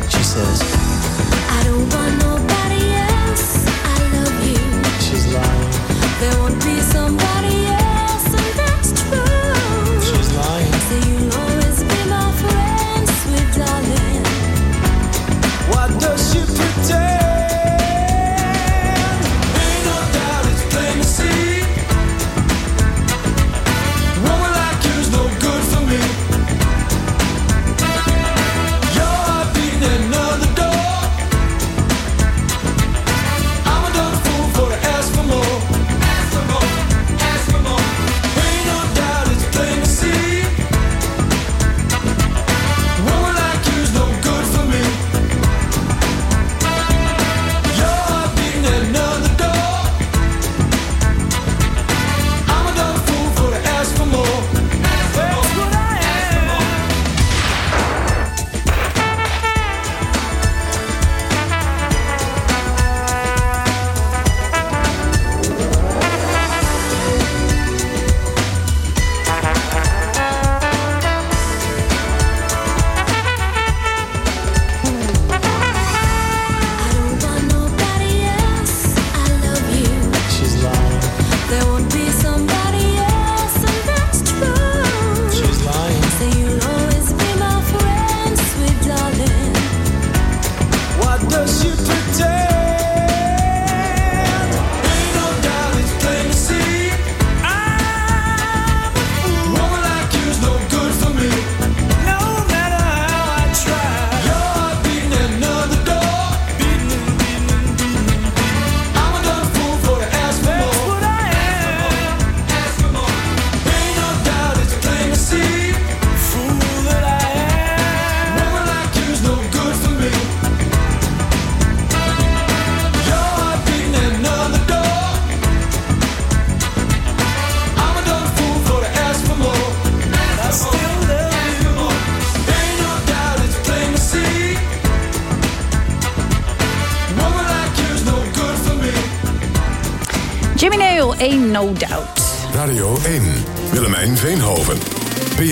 She says, I don't want nobody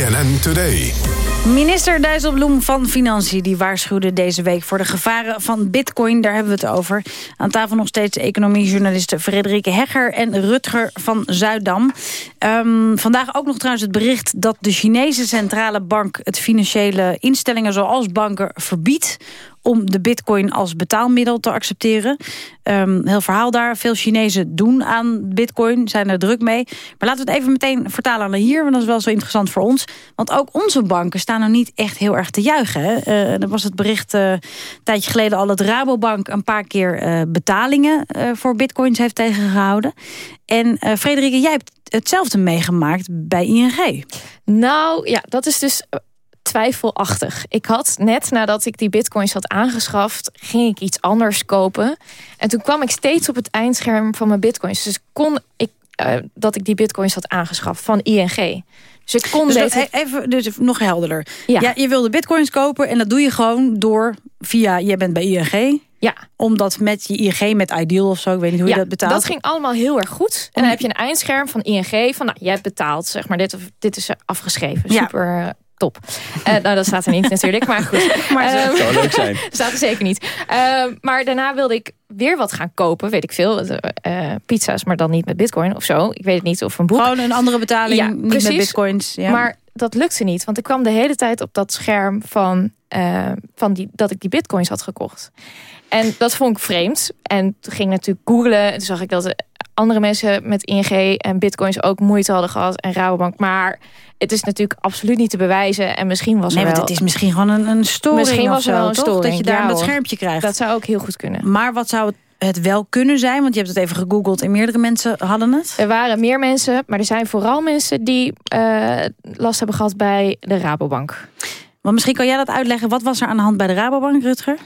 BNN Today. Minister Dijsselbloem van Financiën die waarschuwde deze week voor de gevaren van bitcoin. Daar hebben we het over. Aan tafel nog steeds economiejournalisten Frederike Hegger en Rutger van Zuidam. Ehm, vandaag ook nog trouwens het bericht dat de Chinese centrale bank het financiële instellingen zoals banken verbiedt om de bitcoin als betaalmiddel te accepteren. Ehm, heel verhaal daar. Veel Chinezen doen aan bitcoin, zijn er druk mee. Maar laten we het even meteen vertalen naar hier, want dat is wel zo interessant voor ons. Want ook onze banken staan er niet echt heel erg te juichen. Eh, er was het bericht eh, een tijdje geleden al dat Rabobank een paar keer eh, betalingen voor bitcoins heeft tegengehouden. En eh Frederike, jij hebt hetzelfde meegemaakt bij ING. Nou ja, dat is dus twijfelachtig. Ik had net nadat ik die bitcoins had aangeschaft, ging ik iets anders kopen. En toen kwam ik steeds op het eindscherm van mijn bitcoins. Dus kon ik eh, dat ik die bitcoins had aangeschaft van ING. Dus ik kon Dus dat- even dus nog helderder. Ja. Ja. je wilde bitcoins kopen en dat doe je gewoon door via, jij bent bij ING. Ja. Omdat met je ING, met Ideal of zo, ik weet niet hoe je dat betaalt. dat ging allemaal heel erg goed. En dan heb je een eindscherm van ING van, nou, jij hebt betaald, zeg maar, dit, of, dit is afgeschreven. Ja. Super eh, top. Eh, nou, dat staat er niet natuurlijk, maar goed. Maar Ehm, Zou leuk zijn. staat er zeker niet. Ehm, maar daarna wilde ik weer wat gaan kopen, weet ik veel. Eh, eh, pizza's, maar dan niet met bitcoin of zo. Ik weet het niet, of een boek. Gewoon een andere betaling, Ja, niet met bitcoins. Ja. Maar dat lukte niet, want ik kwam de hele tijd op dat scherm van, eh, van die, dat ik die bitcoins had gekocht. En dat vond ik vreemd. En toen ging ik natuurlijk googlen. En toen zag ik dat andere mensen met ING en bitcoins ook moeite hadden gehad. En Rabobank. Maar het is natuurlijk absoluut niet te bewijzen. En misschien was nee, er wel... het is misschien gewoon een, een storing Misschien was er wel een storing. Dat je daar Ja, dat schermpje krijgt. Dat zou ook heel goed kunnen. Maar wat zou het, het wel kunnen zijn? Want je hebt het even gegoogeld en meerdere mensen hadden het. Er waren meer mensen, maar er zijn vooral mensen die eh, last hebben gehad bij de Rabobank. Maar misschien kan jij dat uitleggen. Wat was er aan de hand bij de Rabobank, Rutger?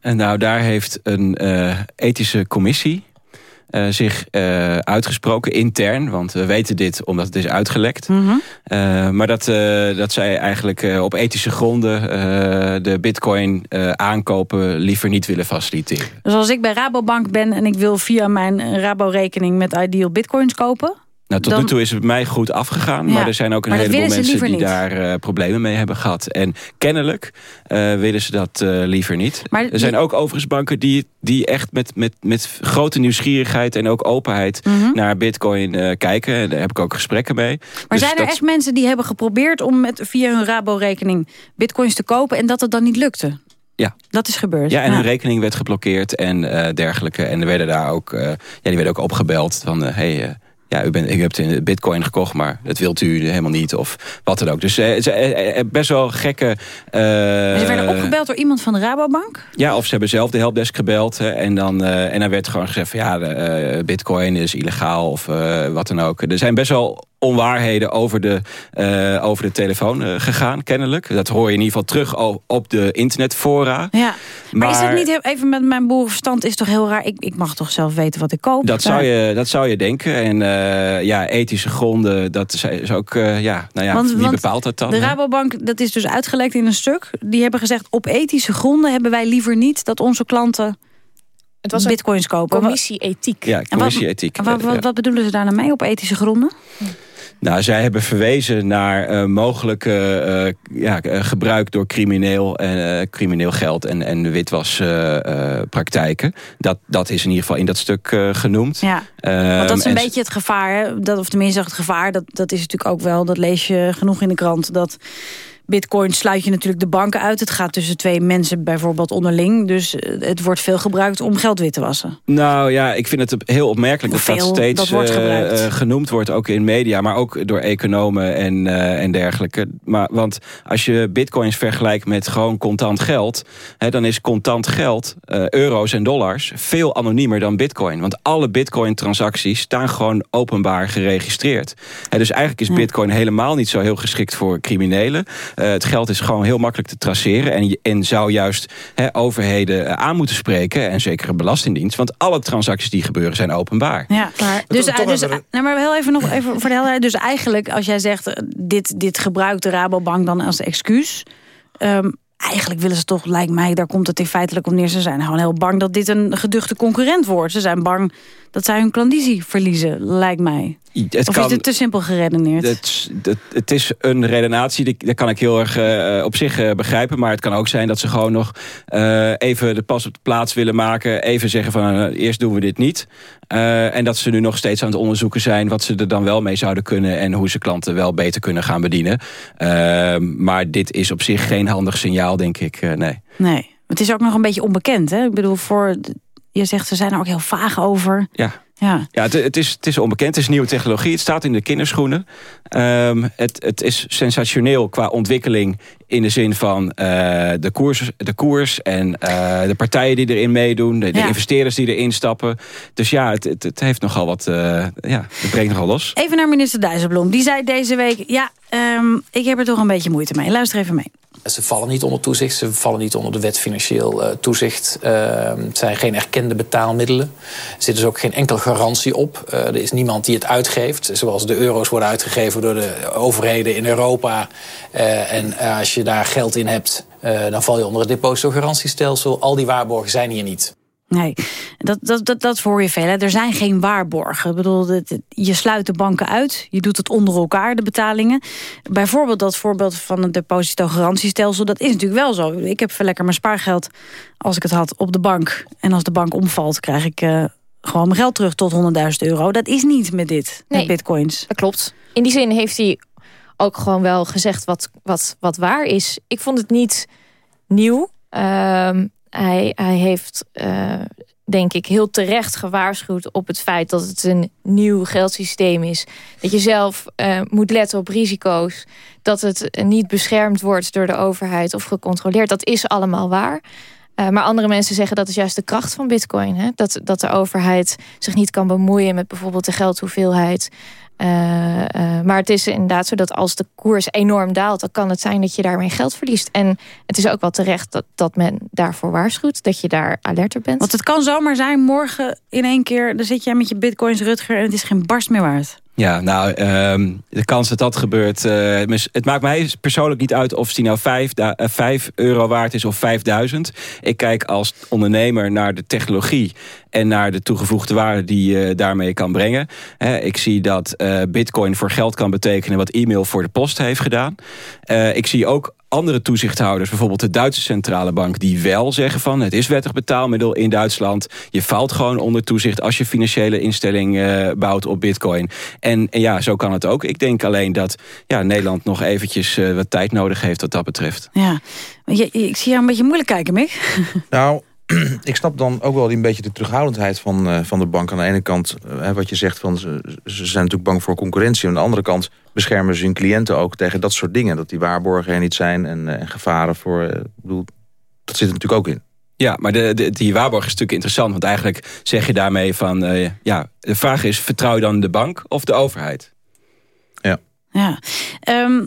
En nou, daar heeft een eh, ethische commissie eh, zich eh, uitgesproken intern. Want we weten dit omdat het is uitgelekt. Mhm. Eh, maar dat, eh, dat zij eigenlijk eh, op ethische gronden eh, de bitcoin eh, aankopen liever niet willen faciliteren. Dus als ik bij Rabobank ben en ik wil via mijn Rabo-rekening met Ideal bitcoins kopen... Nou, tot Dan- nu toe is het mij goed afgegaan. Ja, Maar er zijn ook een heleboel mensen die daar eh, problemen mee hebben gehad. En kennelijk eh, willen ze dat eh, liever niet. Maar er zijn die- ook overigens banken die, die echt met, met, met grote nieuwsgierigheid... en ook openheid Mhm. naar bitcoin kijken. En daar heb ik ook gesprekken mee. Maar Dus zijn er dat- echt mensen die hebben geprobeerd om met, via hun Rabo-rekening bitcoins te kopen... en dat het dan niet lukte? Ja. Dat is gebeurd. Ja, en hun rekening werd geblokkeerd en dergelijke. En er werden daar ook, ja, die werden ook opgebeld van... eh, hey, ja, u, bent, u hebt in bitcoin gekocht, maar dat wilt u helemaal niet. Of wat dan ook. Dus eh, ze- eh, eh, best wel gekke... eh, Maar ze werden opgebeld door iemand van de Rabobank? Ja, of ze hebben zelf de helpdesk gebeld. Hè, en, dan, eh, en dan werd gewoon gezegd van ja, de, eh, bitcoin is illegaal of eh, wat dan ook. Er zijn best wel onwaarheden over de, eh, over de telefoon eh, gegaan, kennelijk. Dat hoor je in ieder geval terug op de internetfora. Ja. Maar, is het niet, heel- even met mijn boerenverstand, is toch heel raar... Ik, ik mag toch zelf weten wat ik koop? Dat zou, je, dat zou je denken. En eh, ja, ethische gronden, dat is, is ook, eh, ja, nou ja, Want- wie want bepaalt dat dan? De hè? Rabobank, dat is dus uitgelekt in een stuk. Die hebben gezegd, op ethische gronden hebben wij liever niet... dat onze klanten Het was bitcoins kopen. commissie ethiek. Ja, commissie ethiek. En Wat, wat, Ja. wat bedoelen ze daar nou mee op ethische gronden? Nou, zij hebben verwezen naar eh, mogelijke eh, ja, eh, gebruik door crimineel, en, crimineel geld en, en witwaspraktijken. dat, dat is in ieder geval in dat stuk genoemd. Ja, Ehm, want dat is een en- beetje het gevaar. Hè? Dat, of tenminste het gevaar, dat, dat is natuurlijk ook wel... dat lees je genoeg in de krant, dat... Bitcoin sluit je natuurlijk de banken uit. Het gaat tussen twee mensen bijvoorbeeld onderling. Dus eh, het wordt veel gebruikt om geld wit te wassen. Nou ja, ik vind het heel opmerkelijk dat dat steeds dat wordt eh, eh, genoemd wordt, ook in media, maar ook door economen en, en dergelijke. Maar, want als je bitcoins vergelijkt met gewoon contant geld, hè, dan is contant geld, euro's en dollars, veel anoniemer dan bitcoin. Want alle bitcoin-transacties staan gewoon openbaar geregistreerd. Hè, dus eigenlijk is bitcoin helemaal niet zo heel geschikt voor criminelen. Eh, het geld is gewoon heel makkelijk te traceren en, en zou juist hè, overheden eh, aan moeten spreken en zeker een belastingdienst, want alle transacties die gebeuren zijn openbaar. Ja, maar, dus, toch dus, even- nou, maar heel even nog even voor de helderheid. Dus eigenlijk, als jij zegt, eh, dit, dit gebruikt de Rabobank dan als excuus. ehm, eigenlijk willen ze toch, lijkt mij, daar komt het in feitelijk op neer. Ze zijn gewoon heel bang dat dit een geduchte concurrent wordt. Ze zijn bang dat zij hun klandizie verliezen, lijkt mij. Het of kan- is het te simpel geredeneerd? Het, het, het is een redenatie, die, dat kan ik heel erg eh, op zich eh, begrijpen. Maar het kan ook zijn dat ze gewoon nog eh, even de pas op de plaats willen maken. Even zeggen van eerst doen we dit niet. En dat ze nu nog steeds aan het onderzoeken zijn wat ze er dan wel mee zouden kunnen. En hoe ze klanten wel beter kunnen gaan bedienen. Maar dit is op zich geen handig signaal, denk ik. nee. Nee, het is ook nog een beetje onbekend. Hè? Ik bedoel, voor, je zegt ze zijn er ook heel vaag over. Ja. Ja. Ja, het, het, is, het is onbekend, het is nieuwe technologie. Het staat in de kinderschoenen. Ehm, het, het is sensationeel qua ontwikkeling in de zin van eh, de, koers, de koers en eh, de partijen die erin meedoen, de, investeerders die erin stappen. Dus ja, het, het, het heeft nogal wat, eh, ja, het brengt nogal los. Even naar minister Dijsselbloem. Die zei deze week, ja, ehm, ik heb er toch een beetje moeite mee. Luister even mee. Ze vallen niet onder toezicht, ze vallen niet onder de wet financieel eh, toezicht. Eh, het zijn geen erkende betaalmiddelen. Er zit dus ook geen enkel garantie op. Eh, er is niemand die het uitgeeft. Zoals de euro's worden uitgegeven door de overheden in Europa. Eh, en als je daar geld in hebt, dan val je onder het depositogarantiestelsel. Al die waarborgen zijn hier niet. Nee, dat, dat, dat, dat hoor je veel. Hè. Er zijn geen waarborgen. Ik bedoel, je sluit de banken uit. Je doet het onder elkaar, de betalingen. Bijvoorbeeld dat voorbeeld van het depositogarantiestelsel. Dat is natuurlijk wel zo. Ik heb veel lekker mijn spaargeld, als ik het had, op de bank. En als de bank omvalt, krijg ik eh, gewoon mijn geld terug tot 100.000 euro. Dat is niet met dit, met bitcoins. Dat klopt. In die zin heeft hij ook gewoon wel gezegd wat, wat, wat waar is. Ik vond het niet nieuw. Ehm, hij, heeft, eh, denk ik, heel terecht gewaarschuwd op het feit dat het een nieuw geldsysteem is. Dat je zelf eh, moet letten op risico's. Dat het niet beschermd wordt door de overheid of gecontroleerd. Dat is allemaal waar. Eh, maar andere mensen zeggen dat is juist de kracht van bitcoin. Hè? Dat, dat de overheid zich niet kan bemoeien met bijvoorbeeld de geldhoeveelheid. Eh, eh, maar het is inderdaad zo dat als de koers enorm daalt... dan kan het zijn dat je daarmee geld verliest. En het is ook wel terecht dat, dat men daarvoor waarschuwt. Dat je daar alerter bent. Want het kan zomaar zijn, morgen in één keer... dan zit jij met je bitcoins, Rutger, en het is geen barst meer waard. Ja, nou, ehm, de kans dat dat gebeurt... eh, het maakt mij persoonlijk niet uit of die nou 5, da- eh, 5 euro waard is of 5000. Ik kijk als ondernemer naar de technologie... en naar de toegevoegde waarde die je daarmee kan brengen. Ik zie dat eh, bitcoin voor geld kan betekenen... wat e-mail voor de post heeft gedaan. Ik zie ook andere toezichthouders, bijvoorbeeld de Duitse Centrale Bank... die wel zeggen van het is wettig betaalmiddel in Duitsland. Je valt gewoon onder toezicht als je financiële instelling eh, bouwt op bitcoin. En, en ja, zo kan het ook. Ik denk alleen dat ja, Nederland nog eventjes eh, wat tijd nodig heeft wat dat betreft. Ja, je, ik zie jou een beetje moeilijk kijken, Mick. Nou, ik snap dan ook wel een beetje de terughoudendheid van, eh, van de bank. Aan de ene kant, eh, hè, wat je zegt, van, ze, ze zijn natuurlijk bang voor concurrentie. Aan de andere kant beschermen ze hun cliënten ook tegen dat soort dingen. Dat die waarborgen er niet zijn en, eh, en gevaren voor... ik bedoel, dat zit er natuurlijk ook in. Ja, maar de, de, die waarborg is natuurlijk interessant. Want eigenlijk zeg je daarmee van... eh, ja, de vraag is, vertrouw je dan de bank of de overheid? Ja. Ja. Ehm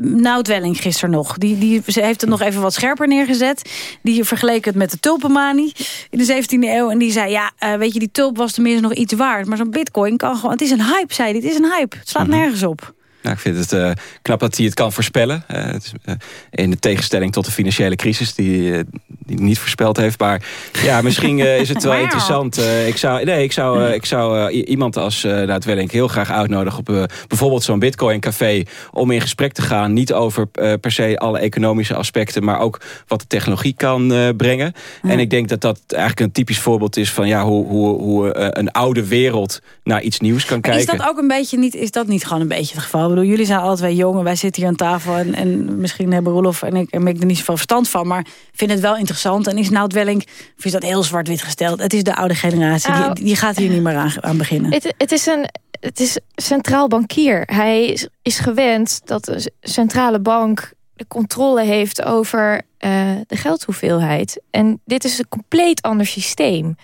Nout Welling gisteren nog. Die, die ze heeft het nog even wat scherper neergezet. Die vergeleek het met de tulpenmanie in de 17e eeuw. En die zei, ja, eh, weet je, die tulp was tenminste nog iets waard. Maar zo'n bitcoin kan gewoon... Het is een hype, zei hij. Het is een hype. Het slaat nergens op. Nou, ik vind het eh, knap dat hij het kan voorspellen. Eh, het is, eh, in de tegenstelling tot de financiële crisis die, die niet voorspeld heeft. Maar ja, misschien is het wel interessant. Ik zou, nee, ik zou, ik zou iemand als uh, Nout heel graag uitnodigen op bijvoorbeeld zo'n Bitcoin café. Om in gesprek te gaan. Niet over per se alle economische aspecten. Maar ook wat de technologie kan brengen. En ik denk dat dat eigenlijk een typisch voorbeeld is van ja, hoe, hoe, hoe een oude wereld naar iets nieuws kan Maar kijken. Is dat ook een beetje niet? Is dat niet gewoon een beetje het geval? Bedoel, jullie zijn alle twee jong en wij zitten hier aan tafel en, en misschien hebben Rolof en ik, en ik er niet zoveel verstand van, maar vind het wel interessant. En is Nout Welling, of is dat heel zwart-wit gesteld? Het is de oude generatie, Nou, die, die gaat hier niet meer aan, aan beginnen. Het, het, is een, het is centraal bankier. Hij is, is gewend dat de centrale bank de controle heeft over eh, de geldhoeveelheid. En dit is een compleet ander systeem.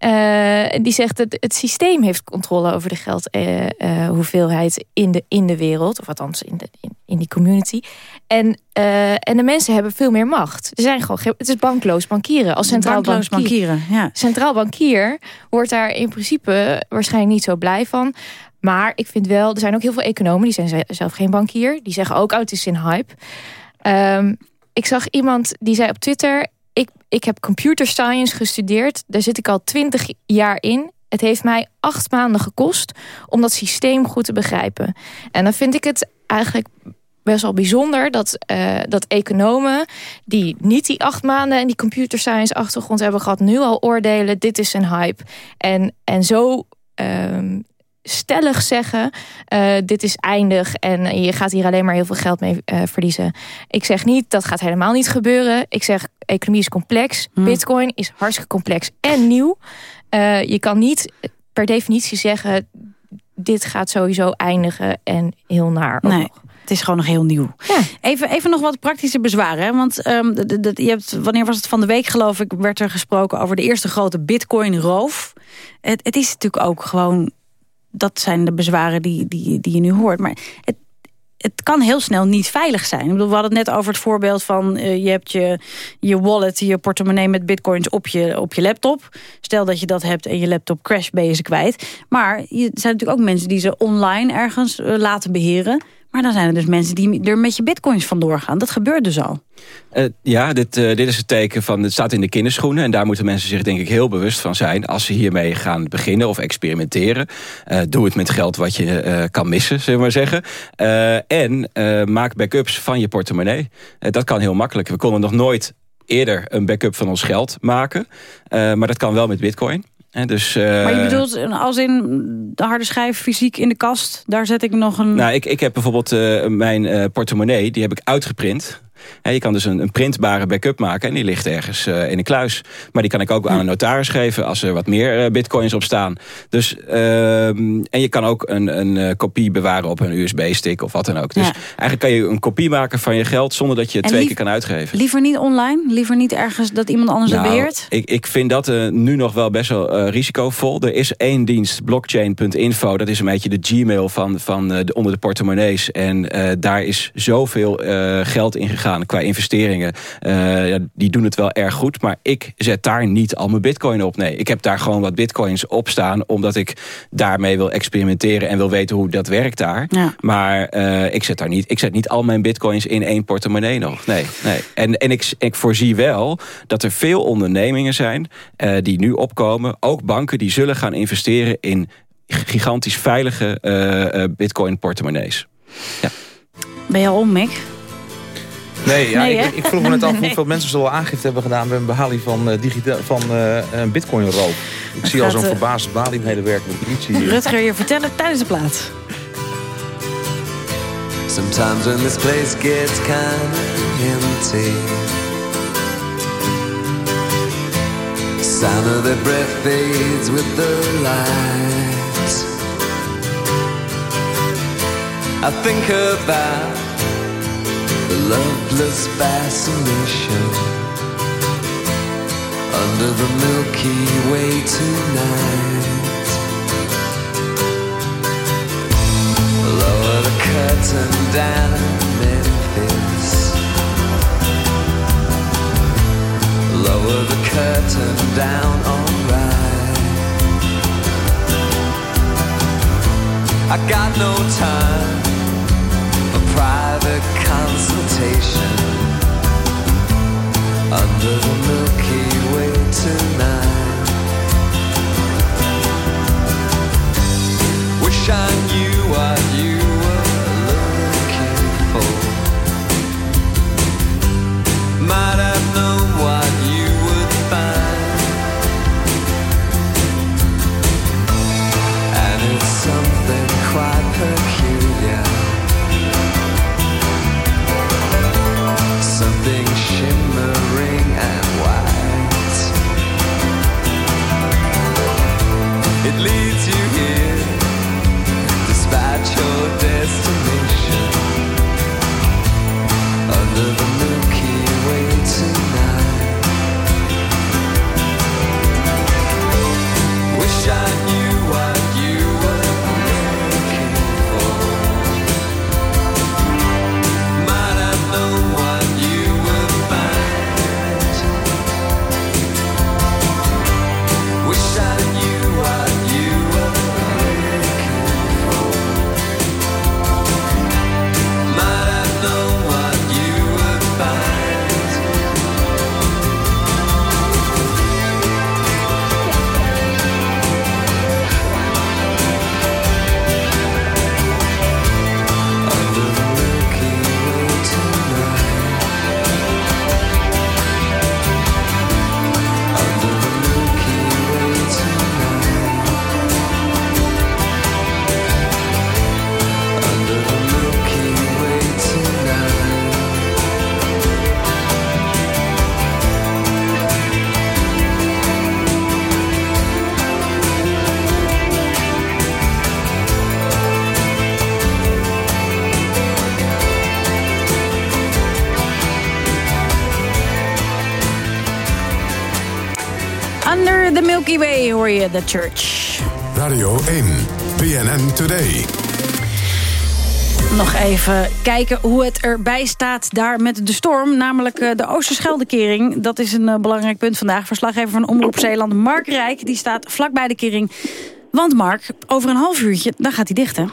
Eh, die zegt dat het systeem heeft controle over de geldhoeveelheid in, de, in de wereld. Of althans in, de, in, in die community. En, eh, en de mensen hebben veel meer macht. Er zijn gewoon, het is bankloos bankieren. Als centraal Bankloos bankier, bankieren, ja. Centraal bankier wordt daar in principe waarschijnlijk niet zo blij van. Maar ik vind wel, er zijn ook heel veel economen... die zijn ze- zelf geen bankier. Die zeggen ook, oh, het is een hype. Ehm, ik zag iemand die zei op Twitter... Ik, ik heb computer science gestudeerd. Daar zit ik al twintig jaar in. het heeft mij acht maanden gekost om dat systeem goed te begrijpen. En dan vind ik het eigenlijk best wel bijzonder dat, eh, dat economen die niet die acht maanden en die computer science achtergrond hebben gehad, nu al oordelen: dit is een hype. En, en zo. ehm, stellig zeggen, eh, dit is eindig en je gaat hier alleen maar heel veel geld mee eh, verliezen. Ik zeg niet, dat gaat helemaal niet gebeuren. Ik zeg, economie is complex. Bitcoin is hartstikke complex en nieuw. Eh, je kan niet per definitie zeggen, dit gaat sowieso eindigen en heel naar. Nee. nog. Het is gewoon nog heel nieuw. Even, even nog wat praktische bezwaren. Hè? Want ehm, de- je hebt, wanneer was het van de week geloof ik... werd er gesproken over de eerste grote bitcoin-roof. Het, het is natuurlijk ook gewoon... dat zijn de bezwaren die, die, die je nu hoort. Maar het, het kan heel snel niet veilig zijn. Ik bedoel, we hadden het net over het voorbeeld van... eh, je hebt je, je wallet, je portemonnee met bitcoins op je, op je laptop. Stel dat je dat hebt en je laptop crash ben je ze kwijt. Maar er zijn natuurlijk ook mensen die ze online ergens eh, laten beheren. Maar dan zijn er dus mensen die er met je bitcoins vandoor gaan. Dat gebeurt dus al. Eh, ja, dit, eh, dit is het teken van, het staat in de kinderschoenen. En daar moeten mensen zich denk ik heel bewust van zijn. Als ze hiermee gaan beginnen of experimenteren. Eh, doe het met geld wat je kan missen, zullen we maar zeggen. En maak backups van je portemonnee. Dat kan heel makkelijk. We konden nog nooit eerder een backup van ons geld maken. Maar dat kan wel met bitcoin. Dus, eh, Maar je bedoelt als in de harde schijf fysiek in de kast. Daar zet ik nog een... Nou, ik, ik heb bijvoorbeeld eh, mijn eh, portemonnee, die heb ik uitgeprint. Je kan dus een, een printbare backup maken en die ligt ergens eh, in een kluis. Maar die kan ik ook aan een notaris geven als er wat meer eh, bitcoins op staan. Dus, ehm, en je kan ook een, een eh, kopie bewaren op een USB-stick of wat dan ook. Dus Ja. eigenlijk kan je een kopie maken van je geld zonder dat je het En twee lief- keer kan uitgeven. Liever niet online? Liever niet ergens dat iemand anders het Nou, beheert? Ik, ik vind dat nu nog wel best wel risicovol. Er is één dienst, blockchain.info. Dat is een beetje de Gmail van, van de, onder de portemonnees. En daar is zoveel geld in gegaan qua investeringen. Eh, ja, die doen het wel erg goed. Maar ik zet daar niet al mijn bitcoin op. Nee, ik heb daar gewoon wat bitcoins op staan. Omdat ik daarmee wil experimenteren en wil weten hoe dat werkt daar. Ja. Maar eh, ik, zet daar niet, ik zet niet al mijn bitcoins in één portemonnee nog. Nee, nee. En, en ik, ik voorzie wel dat er veel ondernemingen zijn eh, die nu opkomen. Ook banken die zullen gaan investeren in gigantisch veilige bitcoin portemonnees. Ben je al om, Mick? Nee, ja, Nee, ik, ik vroeg me net af Nee. hoeveel mensen zullen aangifte hebben gedaan... bij een behaling van, eh digita- van eh, een bitcoinroof. Ik zie al zo'n eh, verbaasd Bali-medewerker met politie hier. Rutger je vertellen tijdens de plaat. Sometimes when this place gets kind of empty, sound of their breath fades with the light. I think about loveless fascination under the Milky Way tonight. Lower the curtain down in Memphis. Lower the curtain down, alright. I got no time private consultation under the Milky Way tonight. Wish I knew what you were looking for. Might have Way hoor je, The Church. Radio 1, BNN Today. Nog even kijken hoe het erbij staat daar met de storm. Namelijk eh, de Oosterscheldekering. Dat is een eh, belangrijk punt vandaag. Verslaggever van Omroep Zeeland, Mark Rijk, die staat vlakbij de kering. Want Mark, over een half uurtje, dan gaat hij dicht, hè?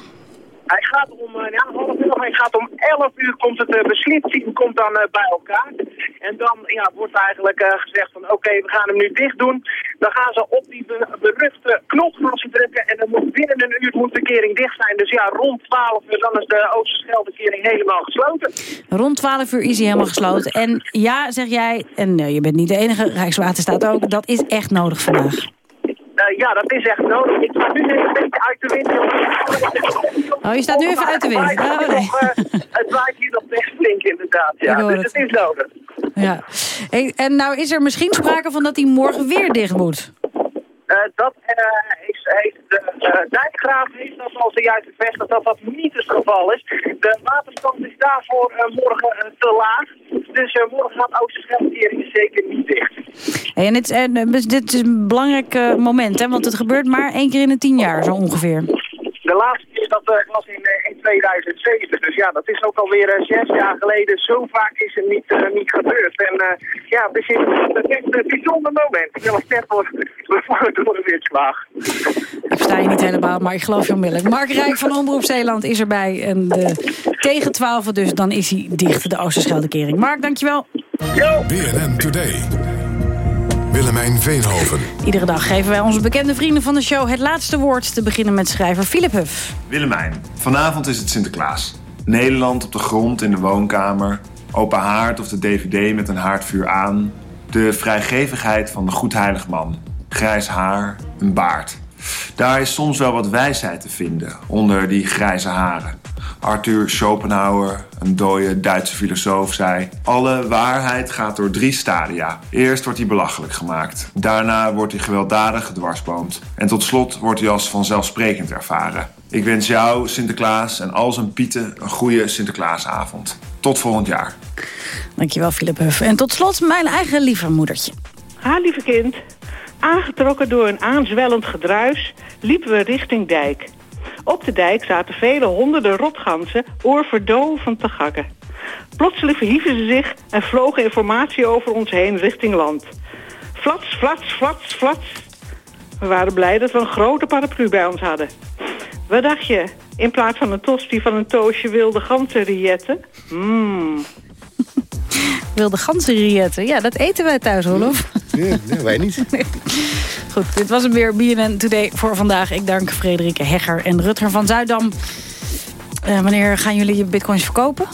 Hij gaat om, eh, ja, half uur, hij gaat om 11 uur komt het uh, beslissing komt dan bij elkaar. En dan ja, wordt eigenlijk eh, gezegd van oké, we gaan hem nu dicht doen. Dan gaan ze op die be- beruchte knop gaan ze drukken en dan moet binnen een uur moet de kering dicht zijn. Dus ja, rond 12 uur dan is de Oosterscheldekering helemaal gesloten. Rond 12 uur is hij helemaal gesloten. En ja, zeg jij, en eh, je bent niet de enige, Rijkswaterstaat ook... dat is echt nodig vandaag. Eh, ja, dat is echt nodig. Ik sta nu net een beetje uit de wind. Oh, je staat nu even uit de wind. Het waait Oh, hier nee. nog, het waait hier nog best flink inderdaad. Ja. Dus het is nodig. Ja. Hey, en nou is er misschien sprake van dat hij morgen weer dicht moet. Eh, dat eh, is, heeft de eh, dijkgraaf heeft dat al zojuist bevestigd dat dat niet het geval is. De waterstand is daarvoor morgen te laag. Dus morgen gaat Oosterscheldkering zeker niet dicht. Hey, en dit, en, eh, dit is een belangrijk moment, hè? want het gebeurt maar één keer in de tien jaar zo ongeveer. De laatste keer dat eh, was in, eh, in 2007. Dus ja, dat is ook alweer eh, zes jaar geleden. Zo vaak is het niet, niet gebeurd. En eh, ja, zitten op een bijzonder moment. Terwijl het net voor door de windslag. Ik versta je niet helemaal, maar ik geloof je onmiddellijk. Mark Rijk van Omroep Zeeland is erbij. En de, tegen 12 dus, dan is hij dicht, de Oosterscheldekering. Mark, dankjewel. BNN Today. Willemijn Veenhoven. Iedere dag geven wij onze bekende vrienden van de show het laatste woord. Te beginnen met schrijver Philip Huff. Willemijn, vanavond is het Sinterklaas. Nederland op de grond in de woonkamer. Open haard of de dvd met een haardvuur aan. De vrijgevigheid van de goedheilig man. Grijs haar, een baard. Daar is soms wel wat wijsheid te vinden onder die grijze haren. Arthur Schopenhauer, een dode Duitse filosoof, zei... Alle waarheid gaat door drie stadia. Eerst wordt hij belachelijk gemaakt. Daarna wordt hij gewelddadig gedwarsboomd. En tot slot wordt hij als vanzelfsprekend ervaren. Ik wens jou, Sinterklaas en al zijn pieten een goede Sinterklaasavond. Tot volgend jaar. Dankjewel, Philip Huff. En tot slot mijn eigen lieve moedertje. Ha, lieve kind. Aangetrokken door een aanzwellend gedruis liepen we richting dijk. Op de dijk zaten vele honderden rotganzen oorverdovend te gakken. Plotseling verhieven ze zich en vlogen informatie over ons heen richting land. Flats, flats, flats, flats. We waren blij dat we een grote paraplu bij ons hadden. Wat dacht je? In plaats van een tosti van een toosje wilde ganzenrilletten? Mmm. Wilde ganzenrilletten. Ja, dat eten wij thuis, Olof. Ja, nee, wij niet. Goed, dit was hem weer BNN Today voor vandaag. Ik dank Frederike Hegger en Rutger van Zuidam. Eh, wanneer gaan jullie je bitcoins verkopen?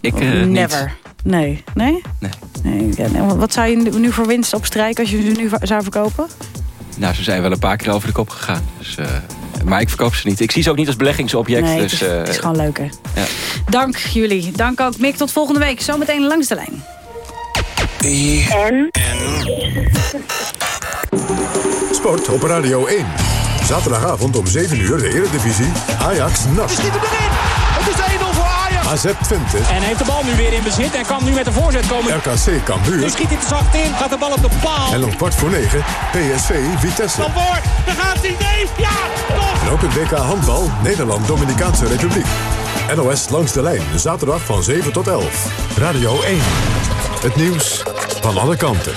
Ik eh, niet. Never. Nee. Nee? Nee. nee, ja, nee. Wat zou je nu- voor winst opstrijken als je ze nu zou verkopen? Nou, ze zijn wel een paar keer over de kop gegaan. Dus, eh, maar ik verkoop ze niet. Ik zie ze ook niet als beleggingsobject. nee, dus, het, is, eh, het is gewoon leuk, hè? ja. Dank jullie. Dank ook Mick. Tot volgende week. Zometeen langs de lijn. En? Sport op Radio 1. Zaterdagavond om 7 uur de Eredivisie. Ajax NAC. AZ Twente. En heeft de bal nu weer in bezit en kan nu met de voorzet komen. RKC Cambuur. Nu schiet hij te zacht in, gaat de bal op de paal. En om kwart voor 9 PSV Vitesse. Dan voor, daar gaat hij, nee, ja, toch! En ook het WK handbal Nederland-Dominicaanse Republiek. NOS langs de lijn, zaterdag van 7 tot 11. Radio 1. Het nieuws van alle kanten.